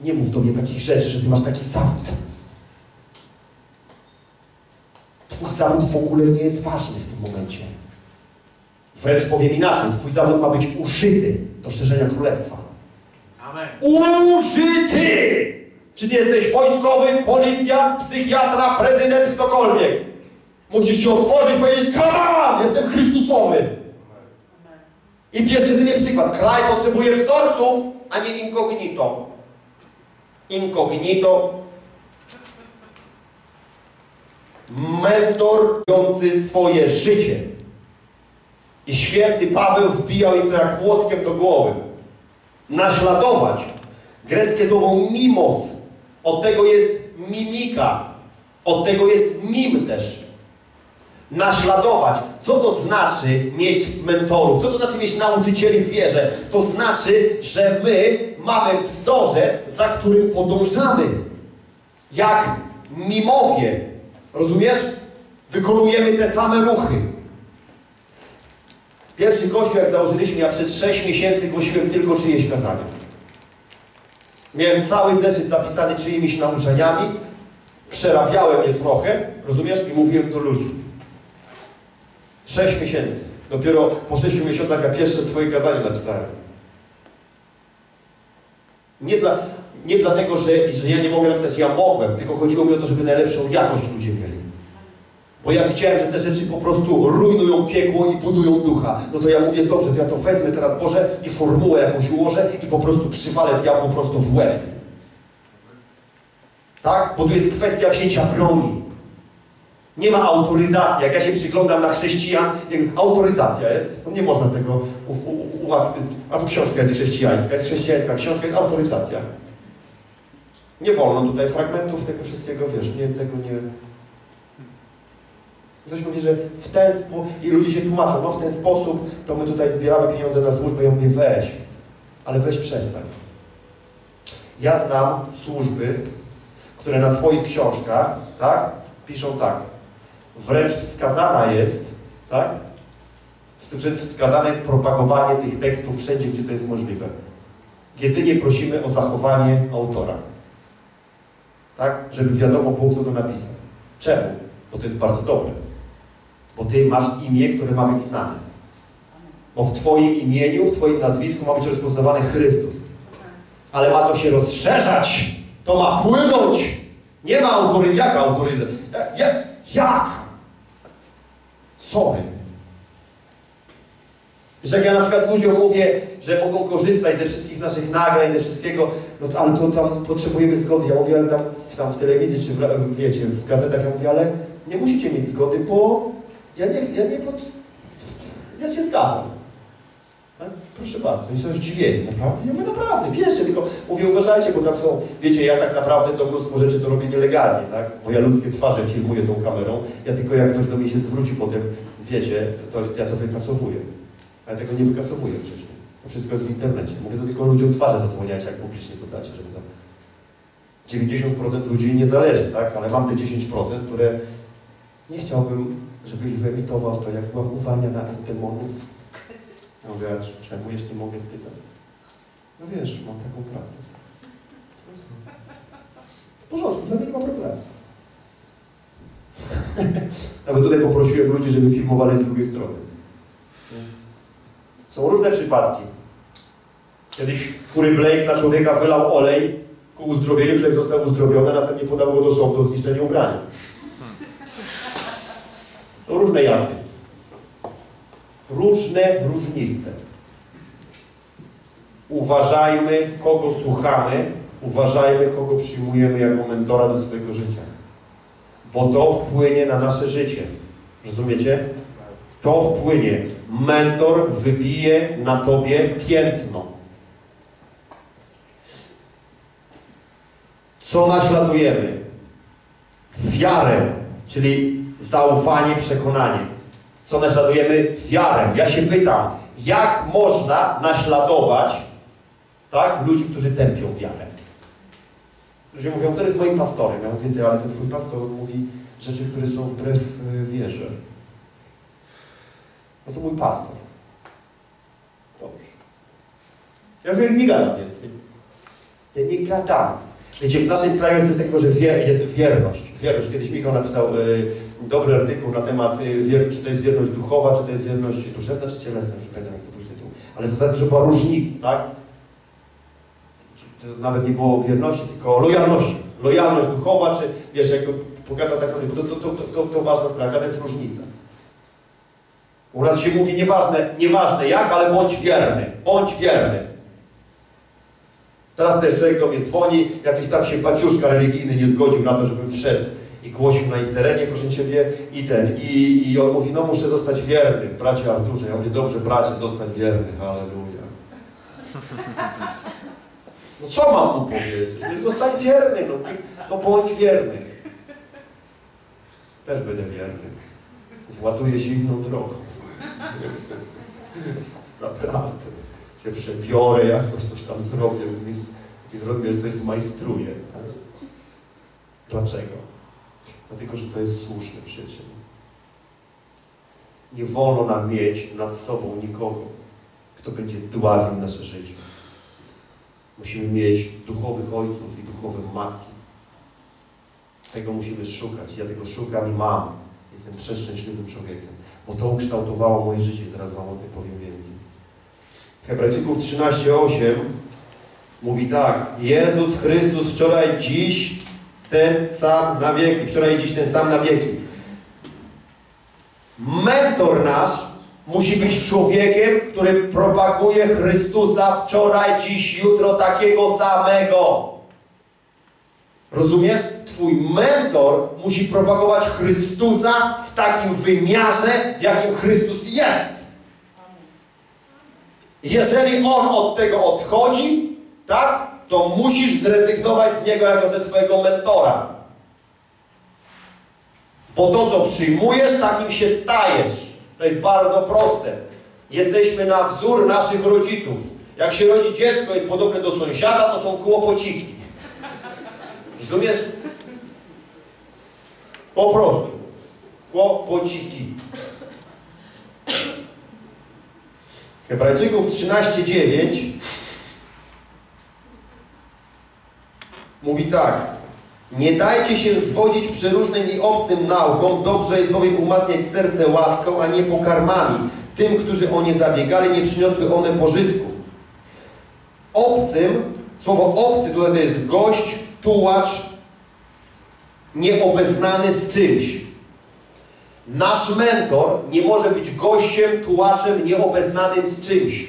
A: Nie mów do mnie takich rzeczy, że ty masz taki zawód. Twój zawód w ogóle nie jest ważny w tym momencie. Wręcz powiem inaczej, twój zawód ma być uszyty do szerzenia królestwa.
B: Amen.
A: Użyty! Czy ty jesteś wojskowy, policjant, psychiatra, prezydent, ktokolwiek? Musisz się otworzyć i powiedzieć, on, jestem Chrystusowy. I z mnie przykład. Kraj potrzebuje wzorców, a nie incognito. Incognito. Mentor wiący swoje życie. I święty Paweł wbijał im to jak młotkiem do głowy. Naśladować. Greckie słowo mimos. Od tego jest mimika. Od tego jest mim też. Naśladować. Co to znaczy mieć mentorów? Co to znaczy mieć nauczycieli w wierze? To znaczy, że my mamy wzorzec, za którym podążamy. Jak mimowie. Rozumiesz? Wykonujemy te same ruchy. Pierwszy kościół, jak założyliśmy, ja przez 6 miesięcy głosiłem tylko czyjeś kazania. Miałem cały zeszyt zapisany czyimiś nauczaniami, przerabiałem je trochę, rozumiesz, i mówiłem do ludzi. 6 miesięcy. Dopiero po 6 miesiącach ja pierwsze swoje kazanie napisałem. Nie, dla, nie dlatego, że, że ja nie mogę napisać, ja mogłem, tylko chodziło mi o to, żeby najlepszą jakość ludzie mieli. Bo ja widziałem, że te rzeczy po prostu rujnują piekło i budują ducha. No to ja mówię, dobrze, to ja to wezmę teraz Boże i formułę jakąś ułożę i po prostu przywalę diabłu prosto w łeb. Tak? Bo tu jest kwestia wzięcia broni. Nie ma autoryzacji. Jak ja się przyglądam na chrześcijan, autoryzacja jest, no nie można tego ułatwić. Albo książka jest chrześcijańska, jest chrześcijańska książka, jest autoryzacja. Nie wolno tutaj fragmentów tego wszystkiego, wiesz, nie, tego nie... Ktoś mówi, że w ten sposób, i ludzie się tłumaczą, no w ten sposób to my tutaj zbieramy pieniądze na służbę. Ja mówię, weź, ale weź przestań. Ja znam służby, które na swoich książkach, tak, piszą tak, wręcz wskazana jest, tak, wręcz wskazane jest propagowanie tych tekstów wszędzie, gdzie to jest możliwe. Jedynie prosimy o zachowanie autora. Tak? Żeby wiadomo było, kto to napisał. Czemu? Bo to jest bardzo dobre. Bo Ty masz imię, które ma być znane. Bo w Twoim imieniu, w Twoim nazwisku ma być rozpoznawany Chrystus. Ale ma to się rozszerzać. To ma płynąć. Nie ma autorytetu. Jaka autorytet? Ja, jaka? Sorry. Wiesz, jak ja na przykład ludziom mówię, że mogą korzystać ze wszystkich naszych nagrań, ze wszystkiego, no ale to tam potrzebujemy zgody. Ja mówię, ale tam, tam w telewizji, czy w, wiecie, w gazetach, ja mówię, ale nie musicie mieć zgody, bo ja nie, ja nie pod... Ja się zgadzam. Tak? Proszę bardzo, oni są zdziwieni, naprawdę? Ja mówię, naprawdę, bierzcie, tylko mówię, uważajcie, bo tam są, wiecie, ja tak naprawdę to mnóstwo rzeczy to robię nielegalnie, tak? Bo ja ludzkie twarze filmuję tą kamerą, ja tylko jak ktoś do mnie się zwróci potem, wiecie, to, to ja to wykasowuję. Ja tego nie wykasowuję wcześniej. To wszystko jest w internecie. Mówię to tylko ludziom twarze zasłaniajcie, jak publicznie to dacie, żeby tam... 90% ludzi nie zależy, tak? Ale mam te 10%, które nie chciałbym, żebyś wyemitował to, jak byłam uwalniana od demonów. Ja mówię, a czemu jeśli mogę spytać? No wiesz, mam taką pracę. W porządku, dla mnie nie ma problemu. Nawet tutaj poprosiłem ludzi, żeby filmowali z drugiej strony. Są różne przypadki. Kiedyś Kury Blake na człowieka wylał olej ku uzdrowieniu, człowiek został uzdrowiony, a następnie podał go do sądu o zniszczenie ubrania. To różne jazdy. Różne, różniste. Uważajmy, kogo słuchamy, uważajmy, kogo przyjmujemy jako mentora do swojego życia. Bo to wpłynie na nasze życie. Rozumiecie? To wpłynie. Mentor wybije na tobie piętno. Co naśladujemy? Wiarę, czyli zaufanie, przekonanie. Co naśladujemy? Wiarę. Ja się pytam, jak można naśladować tak, ludzi, którzy tępią wiarę? Ludzie mówią, kto jest moim pastorem? Ja mówię, ty, ale ten twój pastor mówi rzeczy, które są wbrew y, wierze. No to mój pastor. Dobrze. Ja mówię, nie gadam więcej. Ja nie gadam. Wiecie, w naszym kraju jest coś takiego, że wier, jest wierność. Wierność. Kiedyś Michał napisał y, dobry artykuł na temat, y, wier, czy to jest wierność duchowa, czy to jest wierność duszewna, czy cielesna, już pamiętam jak to był tytuł. Ale zasadzie, że była różnica, tak? To nawet nie było wierności, tylko lojalności. Lojalność duchowa, czy wiesz, jakby pokazał taką, bo to, to, to, to, to ważna sprawa, to jest różnica. U nas się mówi nieważne, nieważne jak, ale bądź wierny, bądź wierny. Teraz też człowiek do mnie dzwoni, jakiś tam się baciuszka religijny nie zgodził na to, żebym wszedł i głosił na ich terenie, proszę Ciebie, i ten, i, i on mówi, no muszę zostać wierny, bracie Arturze. Ja mówię, dobrze, bracie, zostań wierny, halleluja. No co mam mu powiedzieć? No, zostań wierny, no, no bądź wierny. Też będę wierny. Właduję się inną drogą. Naprawdę. Się przebiorę jakoś, coś tam zrobię, z mis, zrobię, coś zmajstruję. Tak? Dlaczego? Dlatego, że to jest słuszny przyjaciel. Nie wolno nam mieć nad sobą nikogo, kto będzie dławił nasze życie. Musimy mieć duchowych ojców i duchowe matki. Tego musimy szukać. Ja tego szukam i mam. Jestem przeszczęśliwym człowiekiem, bo to ukształtowało moje życie. Zaraz Wam o tym powiem więcej. Hebrajczyków 13:8 mówi tak. Jezus Chrystus wczoraj, dziś ten sam na wieki. Wczoraj dziś ten sam na wieki. Mentor nasz musi być człowiekiem, który propaguje Chrystusa wczoraj, dziś, jutro takiego samego. Rozumiesz? Twój mentor musi propagować Chrystusa w takim wymiarze, w jakim Chrystus jest. Jeżeli on od tego odchodzi, tak, to musisz zrezygnować z niego jako ze swojego mentora. Bo to, co przyjmujesz, takim się stajesz. To jest bardzo proste. Jesteśmy na wzór naszych rodziców. Jak się rodzi dziecko, jest podobne do sąsiada, to są kłopociki. Rozumiesz? Po prostu. Kłopociki. Hebrajczyków 13:9 mówi tak. Nie dajcie się zwodzić przeróżnym i obcym naukom, dobrze jest bowiem umacniać serce łaską, a nie pokarmami. Tym, którzy o nie zabiegali, nie przyniosły one pożytku. Obcym, słowo obcy tutaj to jest gość, tułacz, nieobeznany z czymś. Nasz mentor nie może być gościem, tułaczem, nieobeznanym z czymś.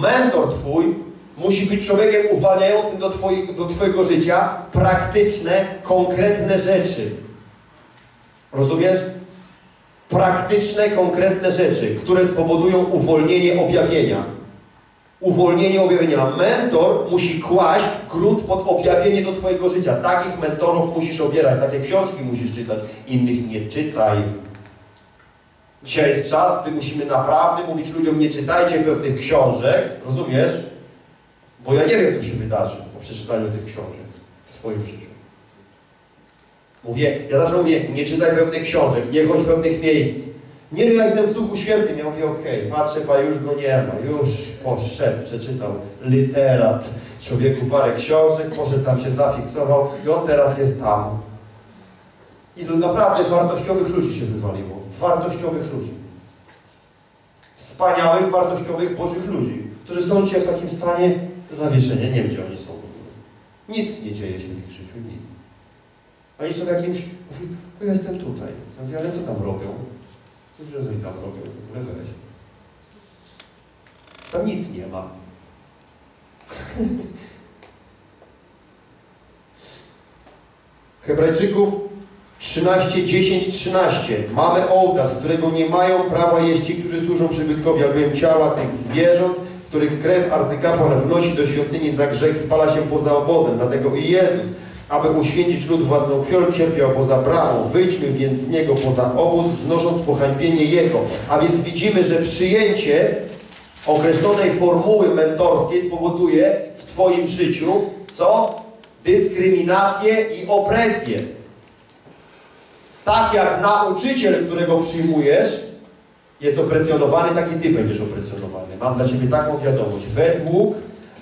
A: Mentor Twój musi być człowiekiem uwalniającym do, do Twojego życia praktyczne, konkretne rzeczy. Rozumiesz? Praktyczne, konkretne rzeczy, które spowodują uwolnienie objawienia. Uwolnienie objawienia. Mentor musi kłaść grunt pod objawienie do Twojego życia. Takich mentorów musisz obierać, takie książki musisz czytać. Innych nie czytaj. Dzisiaj jest czas, gdy musimy naprawdę mówić ludziom, nie czytajcie pewnych książek, rozumiesz? Bo ja nie wiem, co się wydarzy po przeczytaniu tych książek w Twoim życiu. Mówię, ja zawsze mówię, nie czytaj pewnych książek, nie chodź pewnych miejsc. Nie, no ja jestem w Duchu Świętym. Ja mówię, okej, okay, patrzę, pa, już go nie ma, już poszedł, przeczytał literat, człowieku parę książek, poszedł tam się zafiksował i on teraz jest tam. Ilu naprawdę wartościowych ludzi się wywaliło. Wartościowych ludzi. Wspaniałych, wartościowych, bożych ludzi, którzy są dzisiaj w takim stanie zawieszenia. Nie wiem, gdzie oni są. Nic nie dzieje się w ich życiu, nic. Oni są w jakimś... Mówi, ja jestem tutaj. Ja mówię, ale co tam robią? Że oni tam robią, w ogóle weź. Tam nic nie ma. Hebrajczyków 13, 10, 13. Mamy ołtarz, z którego nie mają prawa jeść ci, którzy służą przybytkowi, albowiem ciała tych zwierząt, których krew arcykapłan wnosi do świątyni za grzech, spala się poza obozem. Dlatego i Jezus, aby uświęcić lud własną krwią, cierpiał poza bramą. Wyjdźmy więc z niego poza obóz, znosząc pohańbienie jego. A więc widzimy, że przyjęcie określonej formuły mentorskiej spowoduje w Twoim życiu co? Dyskryminację i opresję. Tak jak nauczyciel, którego przyjmujesz, jest opresjonowany, tak i Ty będziesz opresjonowany. Mam dla Ciebie taką wiadomość. Według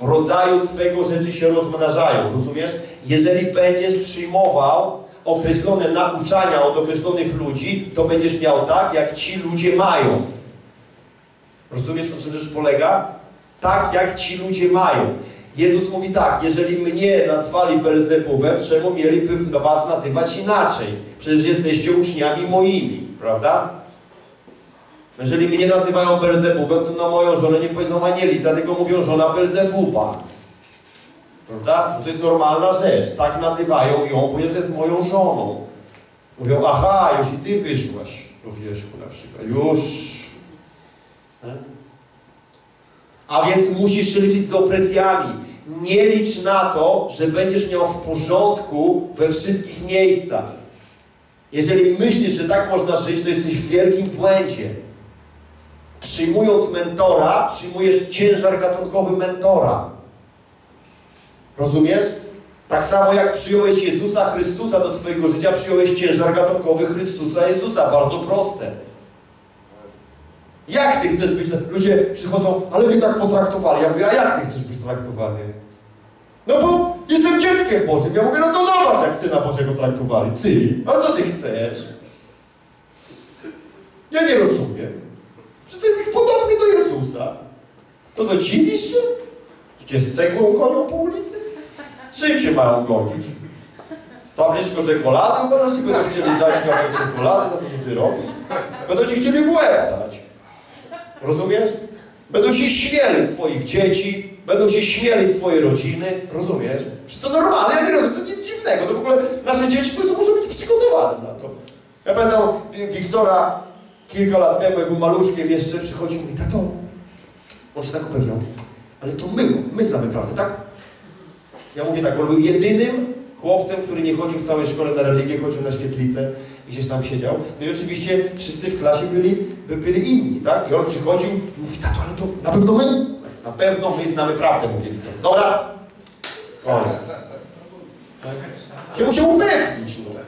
A: rodzaju swego rzeczy się rozmnażają. Rozumiesz? Jeżeli będziesz przyjmował określone nauczania od określonych ludzi, to będziesz miał tak, jak ci ludzie mają. Rozumiesz, o czym rzecz polega? Tak, jak ci ludzie mają. Jezus mówi tak, jeżeli mnie nazwali Belzebubem, czemu mieliby was nazywać inaczej? Przecież jesteście uczniami moimi, prawda? Jeżeli mnie nazywają Belzebubem, to na moją żonę nie powiedzą Anielica, tylko mówią żona Belzebuba. Prawda? Bo to jest normalna rzecz. Tak nazywają ją, ponieważ jest moją żoną. Mówią, aha, już i ty wyszłaś do wierzchu na przykład. Już. A więc musisz liczyć z opresjami. Nie licz na to, że będziesz miał w porządku we wszystkich miejscach. Jeżeli myślisz, że tak można żyć, to jesteś w wielkim błędzie. Przyjmując mentora, przyjmujesz ciężar gatunkowy mentora. Rozumiesz? Tak samo jak przyjąłeś Jezusa Chrystusa do swojego życia, przyjąłeś ciężar gatunkowy Chrystusa Jezusa. Bardzo proste. Jak ty chcesz być? Ludzie przychodzą, ale mnie tak potraktowali. Ja mówię, a jak ty chcesz być traktowany? No bo jestem dzieckiem Bożym. Ja mówię, no to zobacz, jak Syna Bożego traktowali. Ty, a co ty chcesz? Ja nie rozumiem. Przecież ty jesteś podobny do Jezusa. No to dziwisz się? Cię z cegłą gonią po ulicy? Czym się mają gonić? Z tabliczką czekolady? Uważasz, ci będą chcieli dać kawałek czekolady za to, co ty robisz? Będą ci chcieli w dać. Rozumiesz? Będą się śmieli z twoich dzieci, będą się śmieli z twojej rodziny, rozumiesz? Przecież to normalne, ja nie rozumiem, to nic dziwnego, to w ogóle nasze dzieci to, to muszą być przygotowane na to. Ja pamiętam Wiktora kilka lat temu, jak był maluszkiem jeszcze, przychodzi i mówi, tato, on się tak upewniał, ale to my, my znamy prawdę, tak? Ja mówię tak, bo był jedynym chłopcem, który nie chodził w całej szkole na religię, chodził na świetlicę i gdzieś tam siedział. No i oczywiście wszyscy w klasie byli, by, byli inni, tak? I on przychodził i mówi, tato, ale to na pewno my? Na pewno my znamy prawdę, mówili to. Dobra? Koniec. Tak? Się musiał upewnić, no.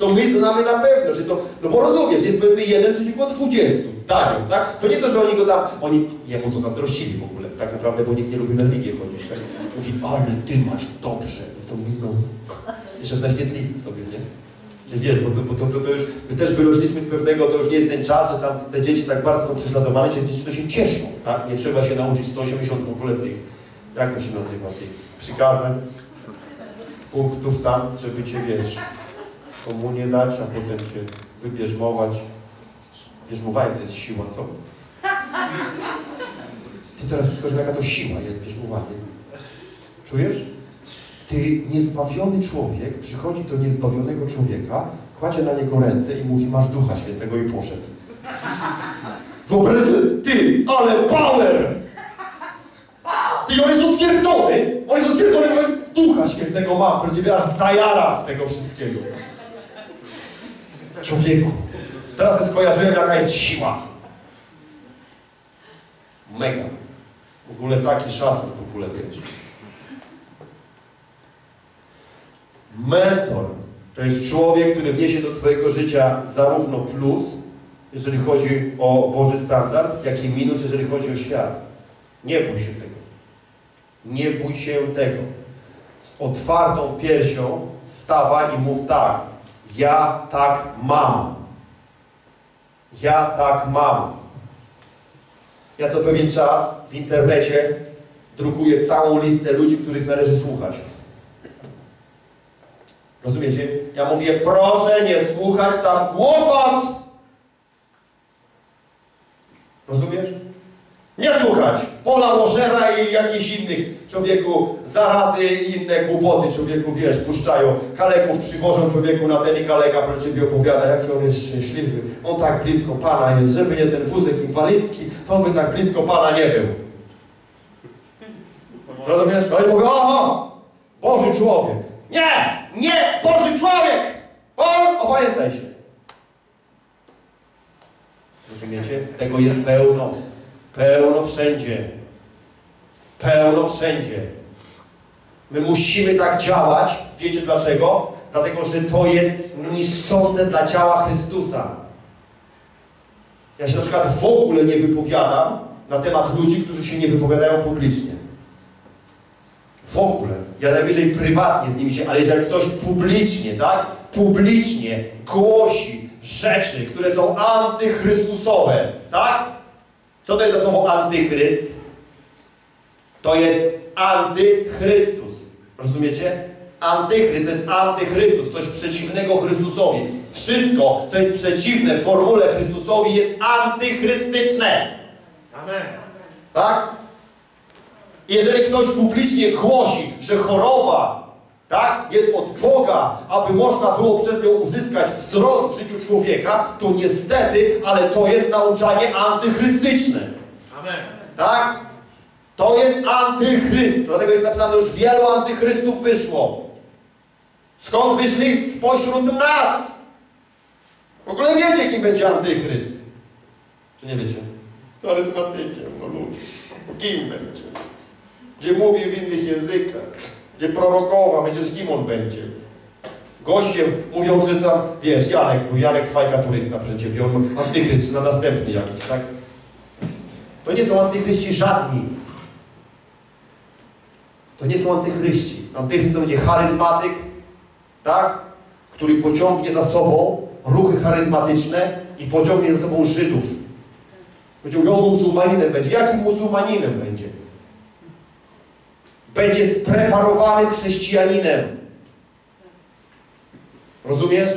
A: To my znamy na pewno, czy to, no bo rozumiesz, jest powiedzmy jeden przeciwko dwudziestu, Daniel, tak? To nie to, że oni go tam, oni, jemu to zazdrościli w ogóle, tak naprawdę, bo nikt nie lubił na religię chodzić, tak? Mówi, ale ty masz dobrze, to mi no, jeszcze na świetlicy sobie, nie? Że wiesz, bo, to, bo to, to, to już, my też wyrośliśmy z pewnego, to już nie jest ten czas, że tam te dzieci tak bardzo są prześladowane, te dzieci to się cieszą, tak? Nie trzeba się nauczyć 180 w ogóle tych, jak to się nazywa, tych przykazań, punktów tam, żeby cię, wiesz, komunię dać, a potem się wybierzmować. Bierzmowanie to jest siła, co? Ty teraz skończysz, jaka to siła jest bierzmowanie. Czujesz? Ty, niezbawiony człowiek, przychodzi do niezbawionego człowieka, kładzie na niego ręce i mówi, masz Ducha Świętego i poszedł. Wyobraź ty, ale power! Ty, on jest utwierdzony, on jest utwierdzony, Ducha Świętego ma, prawdziwie aż zajara z tego wszystkiego. Człowieku, teraz sobie skojarzyłem, jaka jest siła. Mega. W ogóle taki szacun w ogóle, wiecie. Mentor to jest człowiek, który wniesie do Twojego życia zarówno plus, jeżeli chodzi o Boży standard, jak i minus, jeżeli chodzi o świat. Nie bój się tego. Nie bój się tego. Z otwartą piersią stawaj i mów tak. Ja tak mam. Ja tak mam. Ja co pewien czas w internecie drukuję całą listę ludzi, których należy słuchać. Rozumiecie? Ja mówię, proszę nie słuchać tam głupot! Rozumiesz? Nie słuchać Pola Moszera i jakichś innych człowieku zarazy i inne głupoty człowieku, wiesz, puszczają. Kaleków przywożą człowieku na ten i kaleka pro ciebie opowiada, jaki on jest szczęśliwy. On tak blisko Pana jest, żeby nie ten wózek inwalidzki, to on by tak blisko Pana nie był. Rozumiesz? Oni mówią, oho, Boży człowiek. Nie! Nie! Boży człowiek! On, opamiętaj się. Rozumiecie? Tego jest pełno. Pełno wszędzie. Pełno wszędzie. My musimy tak działać. Wiecie dlaczego? Dlatego, że to jest niszczące dla ciała Chrystusa. Ja się na przykład w ogóle nie wypowiadam na temat ludzi, którzy się nie wypowiadają publicznie. W ogóle. Ja najwyżej prywatnie z nimi się, ale jeżeli ktoś publicznie, tak? Publicznie głosi rzeczy, które są antychrystusowe, tak? Co to jest za słowo antychryst? To jest antychrystus. Rozumiecie? Antychryst to jest antychrystus, coś przeciwnego Chrystusowi. Wszystko, co jest przeciwne w formule Chrystusowi jest antychrystyczne.
B: Amen.
A: Tak? Jeżeli ktoś publicznie głosi, że choroba tak, jest od Boga, aby można było przez nią uzyskać wzrost w życiu człowieka, to niestety, ale to jest nauczanie antychrystyczne.
B: Amen.
A: Tak? To jest antychryst. Dlatego jest napisane, już wielu antychrystów wyszło. Skąd wyszli? Spośród nas. W ogóle wiecie, kim będzie antychryst. Czy nie wiecie? Charyzmatykiem, no luz. Kim będzie? Gdzie mówi w innych językach. Gdzie prorokowa, będziesz kim on będzie. Gościem mówiąc, że tam, wiesz, Janek był, Janek Swajka turysta przed ciebie, on antychryst, czy na następny jakiś, tak? To nie są antychryści żadni. To nie są antychryści. Antychryst to będzie charyzmatyk, tak? Który pociągnie za sobą ruchy charyzmatyczne i pociągnie za sobą Żydów. Będzie mówił, on muzułmaninem będzie. Jakim muzułmaninem będzie? Będzie spreparowanym chrześcijaninem. Rozumiesz?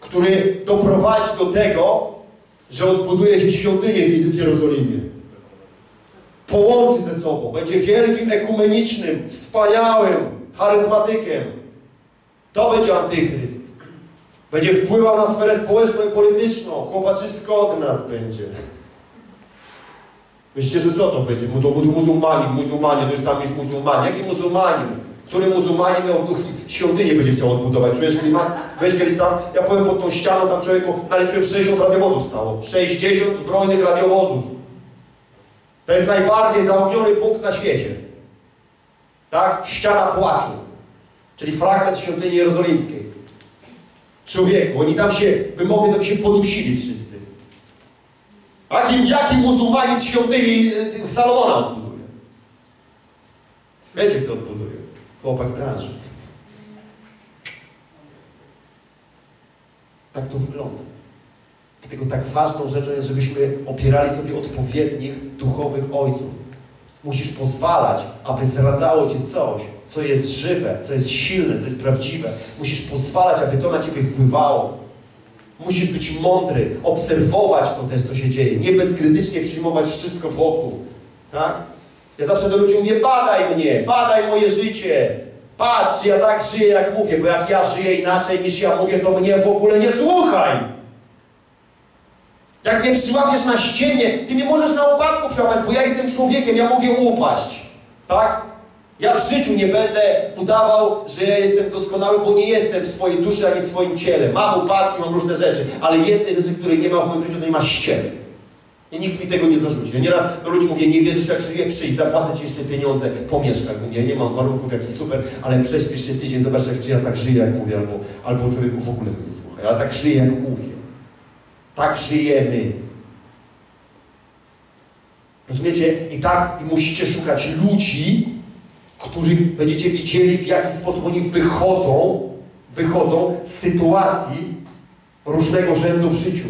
A: Który doprowadzi do tego, że odbuduje się świątynię w Jerozolimie. Połączy ze sobą. Będzie wielkim ekumenicznym, wspaniałym charyzmatykiem. To będzie antychryst. Będzie wpływał na sferę społeczną i polityczną. Chłopaczysko od nas będzie. Myślicie, że co to będzie? To muzułmanin, muzułmanin, już tam jest muzułmanin. Jaki muzułmanin? Który muzułmanin świątynię będzie chciał odbudować? Czujesz klimat? Weź kiedyś tam, ja powiem pod tą ścianą, tam człowieku naliczyłem 60 radiowozów stało. 60 zbrojnych radiowozów. To jest najbardziej zaogniony punkt na świecie. Tak? Ściana płaczu. Czyli fragment świątyni jerozolimskiej. Człowieku, oni tam się, by mogli, tam się podusili wszyscy. Jakim, jakim muzułmanin świątyni y, Salomona odbuduje? Wiecie, kto odbuduje? Chłopak z branży. Tak to wygląda. Dlatego tak ważną rzeczą jest, żebyśmy opierali sobie odpowiednich duchowych ojców. Musisz pozwalać, aby zradzało Cię coś, co jest żywe, co jest silne, co jest prawdziwe. Musisz pozwalać, aby to na Ciebie wpływało. Musisz być mądry, obserwować to też, co się dzieje. Nie bezkrytycznie przyjmować wszystko wokół. Tak? Ja zawsze do ludzi mówię, badaj mnie, badaj moje życie. Patrz, czy ja tak żyję, jak mówię, bo jak ja żyję inaczej niż ja mówię, to mnie w ogóle nie słuchaj. Jak mnie przyłapiesz na ścienie, ty mnie możesz na upadku przyłapać, bo ja jestem człowiekiem, ja mogę upaść. Tak? Ja w życiu nie będę udawał, że ja jestem doskonały, bo nie jestem w swojej duszy ani w swoim ciele. Mam upadki, mam różne rzeczy, ale jednej rzeczy, której nie ma w moim życiu, to nie ma ściemy. I nikt mi tego nie zarzuci. Ja nieraz do ludzi mówię, nie wierzysz jak żyję, przyjdź, zapłacę Ci jeszcze pieniądze, pomieszkaj mnie, nie mam warunków jakichś super, ale prześpisz się tydzień, zobacz jak, czy ja tak żyję, jak mówię, albo, albo człowieku w ogóle mnie nie słuchaj, ale tak żyję, jak mówię. Tak żyjemy. Rozumiecie? I tak i musicie szukać ludzi, których będziecie widzieli, w jaki sposób oni wychodzą, wychodzą z sytuacji różnego rzędu w życiu.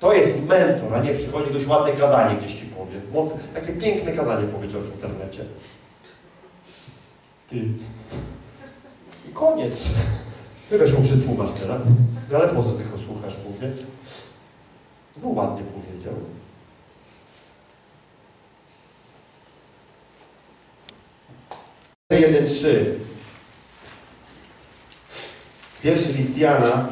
A: To jest mentor, a nie przychodzi dość ładne kazanie, gdzieś ci powie. Takie piękne kazanie powiedział w internecie. Ty. I koniec. Ty weź mu przetłumacz teraz. No ale po co tych osłuchasz, mówię? No ładnie powiedział. Jeden, trzy. Pierwszy list Jana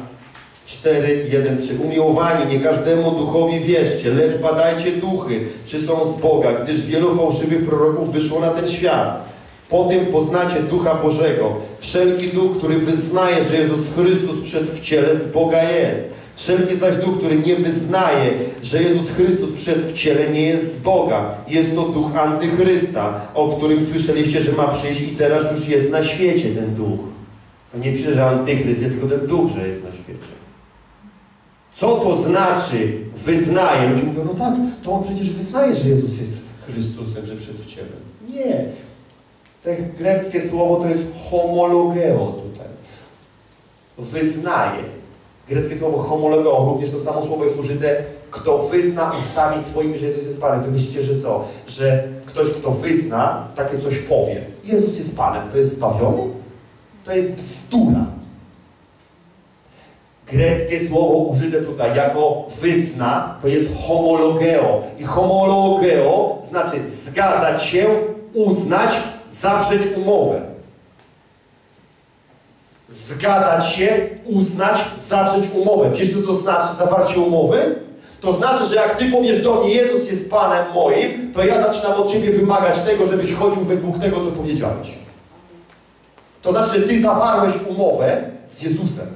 A: 4, 1, 3. Umiłowani, nie każdemu duchowi wierzcie, lecz badajcie duchy, czy są z Boga, gdyż wielu fałszywych proroków wyszło na ten świat. Po tym poznacie Ducha Bożego. Wszelki duch, który wyznaje, że Jezus Chrystus przed w ciele z Boga jest. Wszelki zaś duch, który nie wyznaje, że Jezus Chrystus przed w ciele nie jest z Boga. Jest to duch antychrysta, o którym słyszeliście, że ma przyjść i teraz już jest na świecie ten duch. To nie pisze, że antychryst jest, tylko ten duch, że jest na świecie. Co to znaczy wyznaje? Ludzie mówią, no tak, to on przecież wyznaje, że Jezus jest Chrystusem, że przed w ciele. Nie. To greckie słowo to jest homologeo tutaj. Wyznaje. Greckie słowo homologeo, również to samo słowo jest użyte, kto wyzna ustami swoimi, że Jezus jest Panem. Wy myślicie, że co? Że ktoś, kto wyzna, takie coś powie. Jezus jest Panem. To jest zbawiony? To jest bzdura. Greckie słowo użyte tutaj jako wyzna to jest homologeo. I homologeo znaczy zgadzać się, uznać, zawrzeć umowę. Zgadzać się, uznać, zawrzeć umowę. Wiesz, co to znaczy zawarcie umowy? To znaczy, że jak Ty powiesz do mnie, Jezus jest Panem moim, to ja zaczynam od Ciebie wymagać tego, żebyś chodził według tego, co powiedziałeś. To znaczy, że Ty zawarłeś umowę z Jezusem.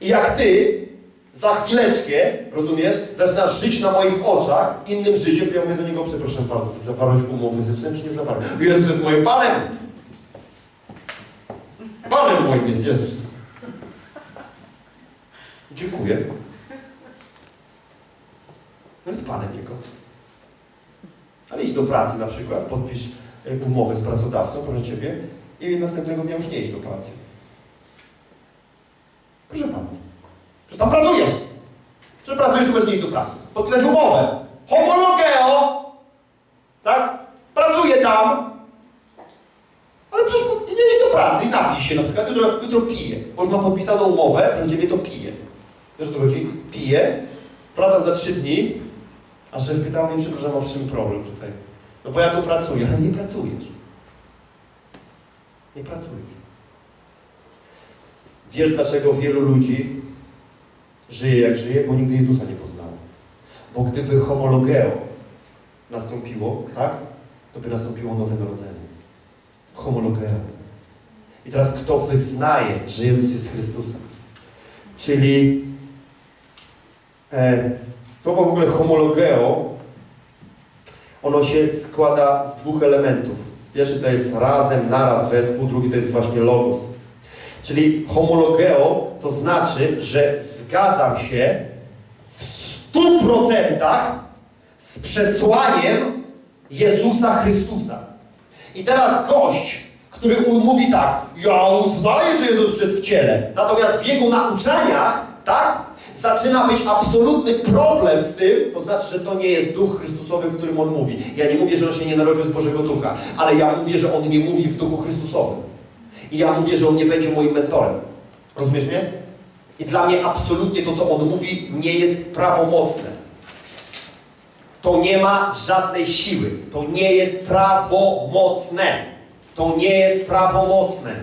A: I jak Ty za chwileczkę, rozumiesz, zaczynasz żyć na moich oczach innym życiem, to ja mówię do Niego, przepraszam bardzo, Ty zawarłeś umowę z Jezusem, czy nie zawarłeś? Jezus jest moim Panem. Panem moim jest Jezus. Dziękuję. To jest Panem Jego. Ale idź do pracy na przykład, podpisz umowę z pracodawcą, proszę Ciebie, i następnego dnia już nie idź do pracy. Proszę bardzo. Przecież tam pracujesz. Że pracujesz, możesz nie iść do pracy. Podpisać umowę. Homologeo. Tak? Pracuję tam. Ale przecież nie idź do pracy i napij się na przykład. Jutro, jutro piję. Mam podpisaną umowę, ciebie to piję. Wiesz o co chodzi? Piję. Wracam za trzy dni. A szef pytał mnie, przepraszam, a w czym problem tutaj? No bo ja tu pracuję, ale nie pracujesz. Nie pracujesz. Wiesz, dlaczego wielu ludzi żyje jak żyje? Bo nigdy Jezusa nie poznało. Bo gdyby homologeo nastąpiło, tak? To by nastąpiło nowe narodzenie. Homologeo. I teraz kto wyznaje, że Jezus jest Chrystusem? Czyli e, słowo w ogóle homologeo, ono się składa z dwóch elementów. Pierwszy to jest razem, naraz, wespół, drugi to jest właśnie logos. Czyli homologeo to znaczy, że zgadzam się w stu procentach z przesłaniem Jezusa Chrystusa. I teraz gość, który mówi tak, ja uznaję, że Jezus przyszedł w ciele, natomiast w jego nauczaniach, tak, zaczyna być absolutny problem z tym, to znaczy, że to nie jest Duch Chrystusowy, w którym On mówi. Ja nie mówię, że On się nie narodził z Bożego Ducha, ale ja mówię, że On nie mówi w Duchu Chrystusowym. I ja mówię, że On nie będzie moim mentorem. Rozumiesz mnie? I dla mnie absolutnie to, co On mówi, nie jest prawomocne. To nie ma żadnej siły. To nie jest prawomocne. To nie jest prawomocne.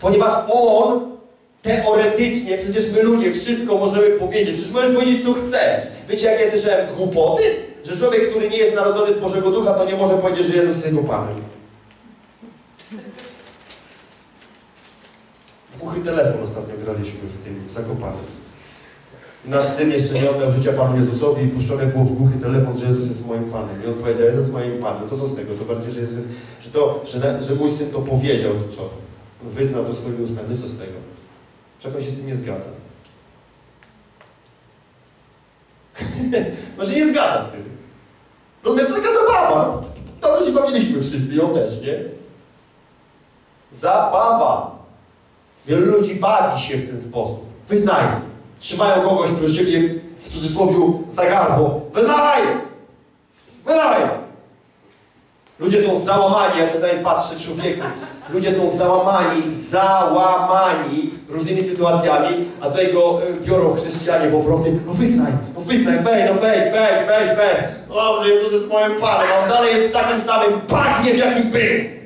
A: Ponieważ On teoretycznie, przecież my ludzie wszystko możemy powiedzieć. Przecież możesz powiedzieć, co chcesz. Wiecie, jak ja słyszałem głupoty? Że człowiek, który nie jest narodzony z Bożego Ducha, to nie może powiedzieć, że Jezus jest Jego Panem. Głuchy telefon ostatnio graliśmy w tym, w Zakopanem. Nasz syn jeszcze nie oddał życia Panu Jezusowi i puszczony był w głuchy telefon, że Jezus jest moim Panem. I on powiedział, Jezus jest moim Panem. To co z tego? To bardziej, że, Jezus, że, to, że, że mój syn to powiedział, to co? Wyznał to swoimi ustami. Co z tego? Czego się z tym nie zgadza? no się nie zgadza z tym. Rozumiem, to taka zabawa. Dobrze się bawiliśmy wszyscy, ją też, nie? Zabawa. Wielu ludzi bawi się w ten sposób. Wyznają. Trzymają kogoś przy siebie, w cudzysłowie, za gardło. Wyznawaj! Wyznawaj! Ludzie są załamani, ja czasami patrzę człowieku. Ludzie są załamani, załamani różnymi sytuacjami, a tutaj go y, biorą chrześcijanie w obroty. No wyznaj, no wyznaj, weź, no weź, weź, weź, weź. Dobrze, Jezus jest moim Panem, on dalej jest w takim samym bagnie, w jakim był.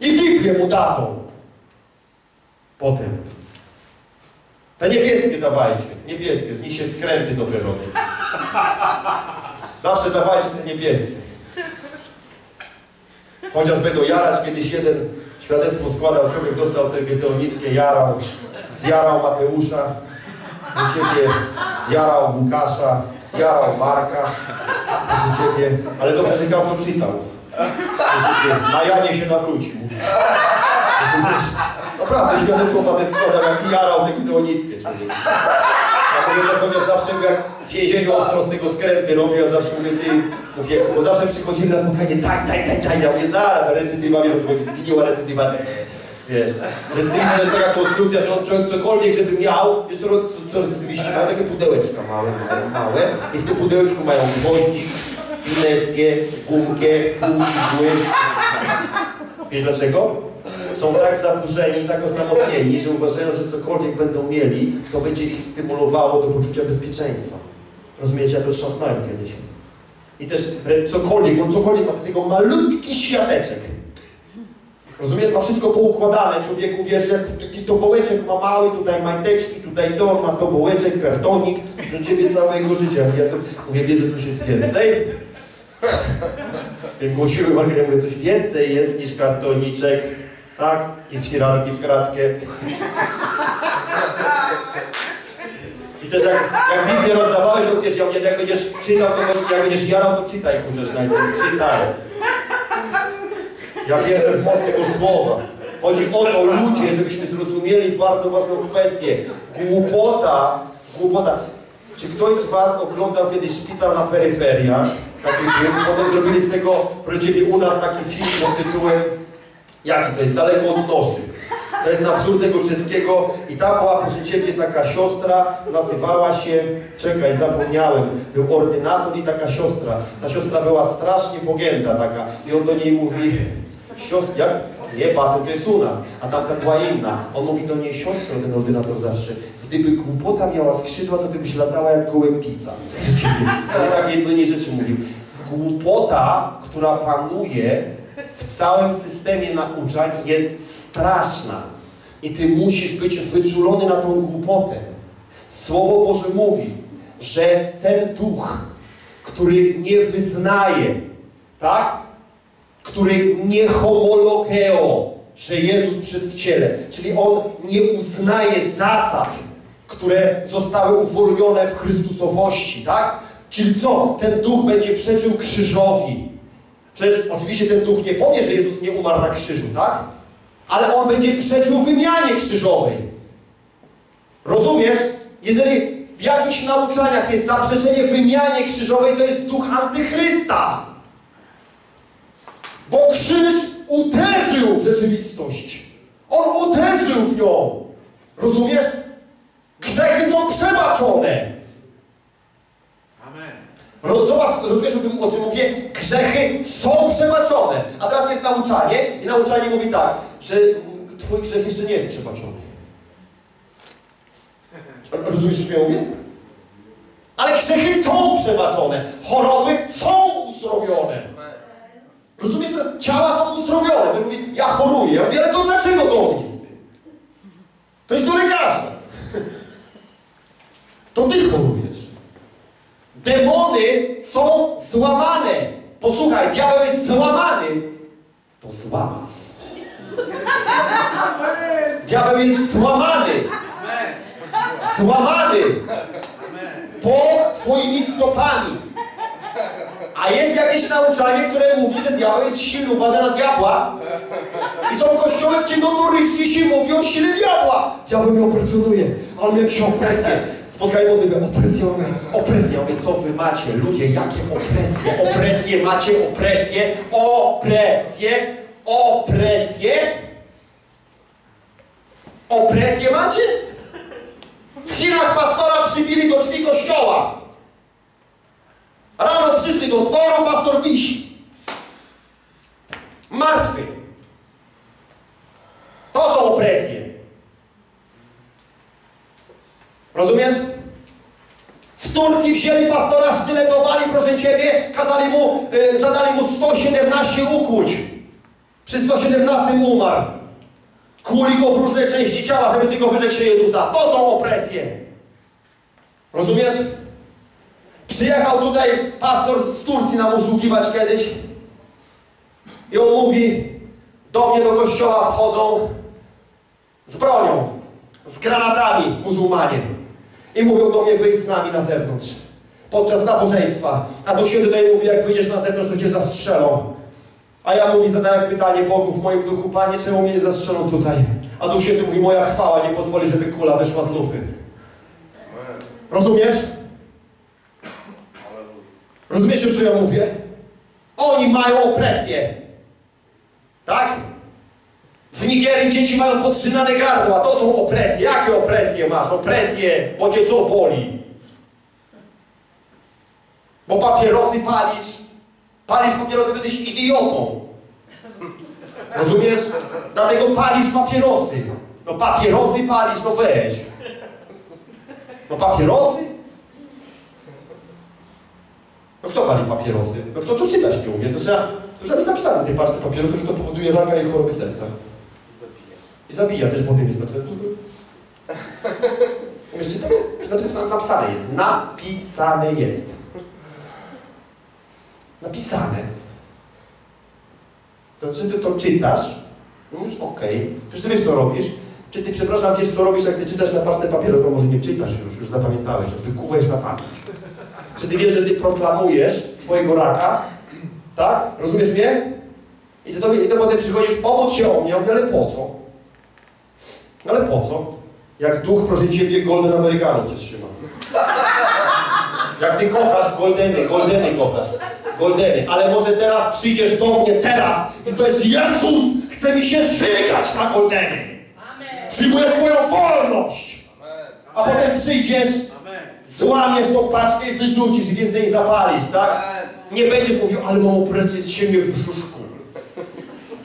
A: I Biblię mu dadzą. Potem. Te niebieskie dawajcie, niebieskie, z nich się skręty dobre robią. Zawsze dawajcie te niebieskie. Chociaż będą jarać, kiedyś jeden świadectwo składał, człowiek dostał tę gedeonitkę, jarał, zjarał Mateusza, do ciebie zjarał Łukasza, zjarał Marka, do ciebie, ale dobrze, że każdy czytał. Na Janie się nawrócił. Naprawdę, świadectwo facet składał, jak jarał tę gedeonitkę człowiek. Ja mówię, chociaż zawsze jak w więzieniu ostro skręty robił, ja zawsze mówię, ty, mówię, bo zawsze przychodzili na spotkanie, daj, daj, daj, daj, ja mówię, zaraz, recydywa, wiesz, bo zginiła recydywa, wiesz, recydywa to jest taka konstrukcja, że on cokolwiek, żeby miał, wiesz, to co recydywiści mają takie pudełeczka małe, małe, małe i w tym pudełeczku mają gwoździk, pineskie, gumkę, pół igły. Wiesz dlaczego? Są tak zaburzeni, tak osamotnieni, że uważają, że cokolwiek będą mieli, to będzie ich stymulowało do poczucia bezpieczeństwa. Rozumiecie? Ja to trzasnąłem kiedyś. I też cokolwiek, on cokolwiek ma, to jest jego malutki świateczek. Rozumiesz? Ma wszystko poukładane. Człowieku, wiesz, jak taki tobołeczek ma mały, tutaj majteczki, tutaj to, ma tobołeczek, kartonik, dla ciebie całego życia. Ja to mówię, wiesz, że coś jest więcej? Jak głosiły w Anglii, mówię, coś więcej jest niż kartoniczek, tak? I firanki w kratkę. I też jak, jak Biblię rozdawałeś, mówię, jak będziesz czytał, to jak będziesz jarał, to czytaj chociaż najpierw, czytaj. Ja wierzę w moc tego słowa. Chodzi o to, ludzie, żebyśmy zrozumieli bardzo ważną kwestię. Głupota, głupota. Czy ktoś z Was oglądał kiedyś szpital na peryferiach? Taki Potem zrobili z tego, proszę u nas taki film pod tytułem Jaki to jest? Daleko od noszy. To jest na wzór tego czeskiego i tam była, proszę Ciebie, taka siostra, nazywała się, czekaj, zapomniałem, był ordynator i taka siostra. Ta siostra była strasznie pogięta taka i on do niej mówi, siostra, jak? Nie, basen to jest u nas, a tamta była inna. On mówi do niej, siostro, ten ordynator zawsze, gdyby głupota miała skrzydła, to ty byś latała jak gołębica. On tak niej rzeczy mówił. Głupota, która panuje w całym systemie nauczań jest straszna. I ty musisz być wyczulony na tą głupotę. Słowo Boże mówi, że ten duch, który nie wyznaje, tak? Który nie homologeo, że Jezus przed w ciele, czyli on nie uznaje zasad, które zostały uwolnione w Chrystusowości, tak? Czyli co? Ten duch będzie przeczył krzyżowi. Przecież oczywiście ten duch nie powie, że Jezus nie umarł na krzyżu, tak? Ale on będzie przeczył wymianie krzyżowej. Rozumiesz? Jeżeli w jakichś nauczaniach jest zaprzeczenie wymianie krzyżowej, to jest duch antychrysta. Bo krzyż uderzył w rzeczywistość. On uderzył w nią. Rozumiesz? Grzechy są przebaczone.
B: Amen.
A: Zobacz, rozumiesz o tym, o czym mówię? Grzechy są przebaczone. A teraz jest nauczanie i nauczanie mówi tak, mm, twój grzech jeszcze nie jest przebaczony. Rozumiesz, co ja mówię? Ale grzechy są przebaczone. Choroby są uzdrowione. Rozumiesz, że ciała są uzdrowione. Ty mówi, ja choruję. Ja mówię, ale to dlaczego do mnie z tym? To jest do lekarza. To ty chorujesz. Demony są złamane. Posłuchaj, diabeł jest złamany. To złamas. Diabeł jest złamany. Złamany pod twoimi stopami. A jest jakieś nauczanie, które mówi, że diabeł jest silny, uważa na diabła. I są kościoły, gdzie notorycznie się mówi o sile diabła. Diabeł mnie opresjonuje, a on mnie jakąś opresję. Spotkaj modlitwę, opresję, opresję. Ja mówię, co wy macie? Ludzie, jakie opresje? Opresje macie, opresje, opresje, opresje. Opresję macie? W Chinach pastora przybili do drzwi kościoła. Rano przyszli do zboru, pastor wisi. Martwy. To są opresje. Rozumiesz? W Turcji wzięli pastora, sztyletowali, proszę Ciebie, kazali mu, y, zadali mu 117 ukłuć. Przy 117 umarł. Kuli go w różne części ciała, żeby tylko wyrzekł się Jezusa. To są opresje. Rozumiesz? Przyjechał tutaj pastor z Turcji nam usługiwać kiedyś. I on mówi, do mnie do kościoła wchodzą z bronią, z granatami muzułmanie. I mówią do mnie, wyjdź z nami na zewnątrz. Podczas nabożeństwa. A Duch Święty tutaj mówi, jak wyjdziesz na zewnątrz, to cię zastrzelą. A ja mówi, zadałem pytanie Bogu w moim duchu, Panie, czemu mnie nie zastrzelą tutaj? A Duch Święty mówi, moja chwała nie pozwoli, żeby kula wyszła z lufy. Rozumiesz? Rozumiecie, o czym ja mówię? Oni mają opresję. Tak? W Nigerii dzieci mają podtrzymane gardła. To są opresje. Jakie opresje masz? Opresje, bo cię co boli? Bo papierosy palisz. Palisz papierosy, bo jesteś idiotą. Rozumiesz? Dlatego palisz papierosy. No papierosy palisz, no weź. No papierosy? No kto pali papierosy? No kto to czytać nie umie? To trzeba, to trzeba jest napisane na tej parce papierosów, że to powoduje raka i choroby serca. I zabija też, bo tym jest napisane. Wiesz, czy to jest napisane, jest? Napisane jest. Napisane. To czy ty to czytasz? No mówisz, okej. Okay. Przecież ty wiesz, co robisz. Czy ty, przepraszam, wiesz, co robisz, jak ty czytasz na pastę papieru, to może nie czytasz już, już zapamiętałeś, wykułeś na pamięć. Czy ty wiesz, że ty proklamujesz swojego raka? Tak? Rozumiesz mnie? I ty do mnie, i ty potem przychodzisz, pomóc się o mnie, ale po co? No ale po co? Jak duch, proszę Ciebie, Golden Amerykanów Cię trzyma. Jak Ty kochasz Goldeny, Goldeny kochasz. Goldeny, ale może teraz przyjdziesz do mnie teraz i powiesz, Jezus chce mi się żygać na Goldeny. Przyjmuję Twoją wolność. A potem przyjdziesz,
B: Amen.
A: złamiesz tą paczkę i wyrzucisz więcej zapalisz, tak? Nie będziesz mówił, ale mam opresję z siebie w brzuszku.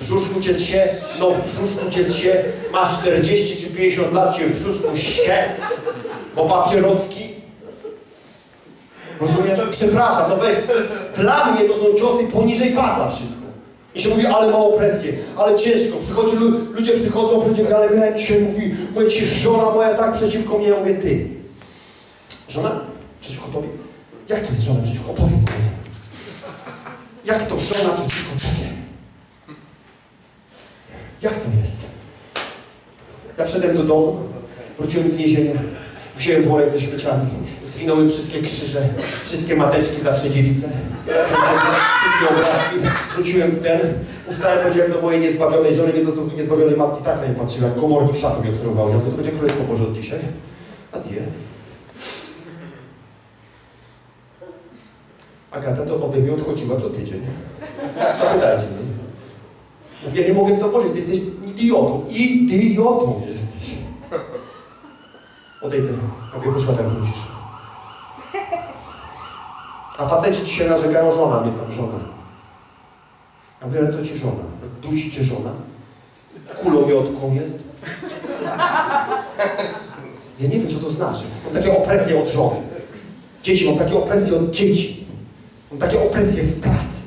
A: Brzuszku cię się, no w brzuszku cię się, masz 40 czy 50 lat, cię w brzuszku się, bo papieroski. Rozumiesz? Przepraszam, no weź, dla mnie to są ciosy poniżej pasa wszystko. I się mówi, ale ma opresję, ale ciężko. Przychodzi, lu- ludzie przychodzą, powiedzieli, ale miałem mówi, mówię ci, żona moja tak przeciwko mnie, mówię, ty. Żona? Przeciwko tobie? Jak to jest żona przeciwko? Opowiedz mi o tym. Jak to żona przeciwko? Jak to jest? Ja wszedłem do domu, wróciłem z więzienia, wziąłem worek ze śmieciami, zwinąłem wszystkie krzyże, wszystkie mateczki, zawsze dziewice, wszystkie obrazki, rzuciłem w ten, ustałem, powiedziałem do mojej niezbawionej żony, nie do niezbawionej matki, tak na nie patrzyłem, jak komornik szafy mnie obserwował, ja to będzie Królestwo Boże od dzisiaj. Adieu. Agata to ode mnie odchodziła co tydzień. Zapytajcie mnie. Mówię, ja nie mogę z tobą ty jesteś idiotą. Idiotą jesteś. Odejdę. Mówię, poszła tak wrócisz. A faceci dzisiaj narzekają, żona mnie tam, żona. Ja mówię, ale co ci żona? Dusi cię żona? Kulomiotką jest? Ja nie wiem, co to znaczy. Mam takie opresje od żony. Dzieci, mam takie opresje od dzieci. Mam takie opresje w pracy.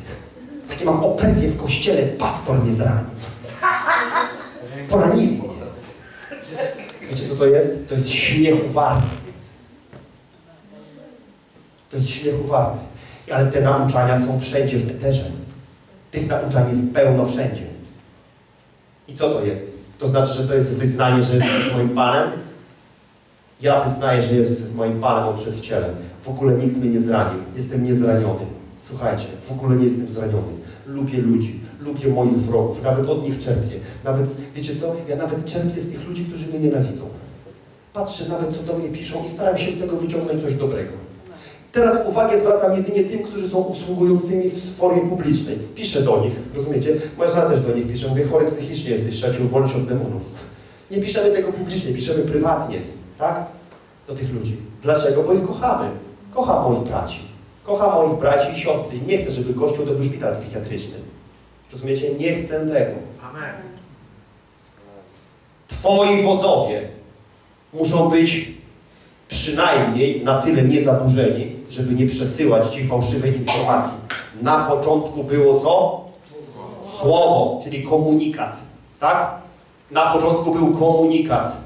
A: Takie mam opresje w kościele. Pastor mnie zranił. Poranili mnie. Wiecie, co to jest? To jest śmiechu warte. To jest śmiechu warte. Ale te nauczania są wszędzie w eterze. Tych nauczań jest pełno wszędzie. I co to jest? To znaczy, że to jest wyznanie, że Jezus jest moim Panem? Ja wyznaję, że Jezus jest moim Panem, On w ciele. W ogóle nikt mnie nie zranił. Jestem niezraniony. Słuchajcie, w ogóle nie jestem zraniony. Lubię ludzi, lubię moich wrogów, nawet od nich czerpię. Nawet, wiecie co, ja nawet czerpię z tych ludzi, którzy mnie nienawidzą. Patrzę nawet, co do mnie piszą i staram się z tego wyciągnąć coś dobrego. Teraz uwagę zwracam jedynie tym, którzy są usługującymi w formie publicznej. Piszę do nich, rozumiecie? Moja żona też do nich pisze. Mówię, chory psychicznie jesteś, trzeba cię uwolnić od demonów. Nie piszemy tego publicznie, piszemy prywatnie, tak? Do tych ludzi. Dlaczego? Bo ich kochamy. Kocham moich braci. Kocham moich braci i siostry. Nie chcę, żeby Kościół to był szpital psychiatryczny. Rozumiecie? Nie chcę tego.
B: Amen.
A: Twoi wodzowie muszą być przynajmniej na tyle niezaburzeni, żeby nie przesyłać Ci fałszywej informacji. Na początku było co? Słowo, czyli komunikat. Tak? Na początku był komunikat.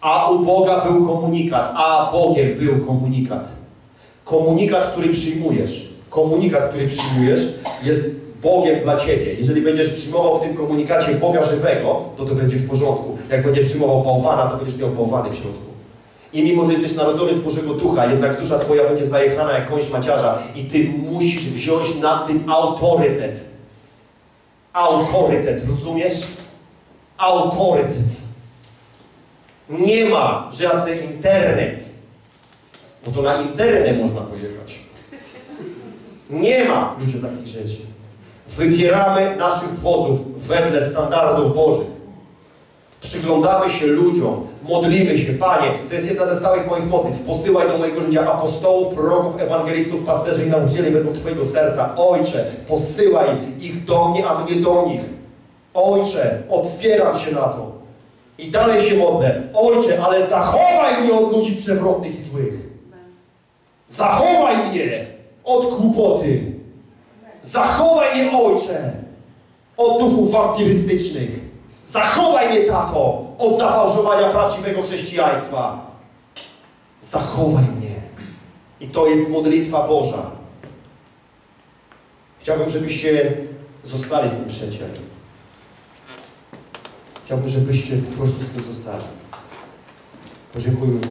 A: A u Boga był komunikat, a Bogiem był komunikat. Komunikat, który przyjmujesz, komunikat, który przyjmujesz, jest Bogiem dla Ciebie. Jeżeli będziesz przyjmował w tym komunikacie Boga żywego, to to będzie w porządku. Jak będziesz przyjmował bałwana, to będziesz miał bałwany w środku. I mimo, że jesteś narodzony z Bożego Ducha, jednak dusza Twoja będzie zajechana jak kończ maciarza i Ty musisz wziąć nad tym autorytet. Autorytet, rozumiesz? Autorytet. Nie ma, że ja internet, bo to na internet można pojechać. Nie ma, ludzie, takich rzeczy. Wybieramy naszych wodzów wedle standardów Bożych. Przyglądamy się ludziom, modlimy się, Panie, to jest jedna ze stałych moich modlitw. Posyłaj do mojego życia apostołów, proroków, ewangelistów, pasterzy i nauczycieli według Twojego serca. Ojcze, posyłaj ich do mnie, a mnie do nich. Ojcze, otwieram się na to. I dalej się modlę. Ojcze, ale zachowaj mnie od ludzi przewrotnych i złych. Zachowaj mnie od głupoty. Zachowaj mnie, Ojcze, od duchów wampirystycznych. Zachowaj mnie, tato, od zafałszowania prawdziwego chrześcijaństwa. Zachowaj mnie. I to jest modlitwa Boża. Chciałbym, żebyście zostali z tym przeciem. Chciałbym, żebyście po prostu z tym zostali. Podziękujmy.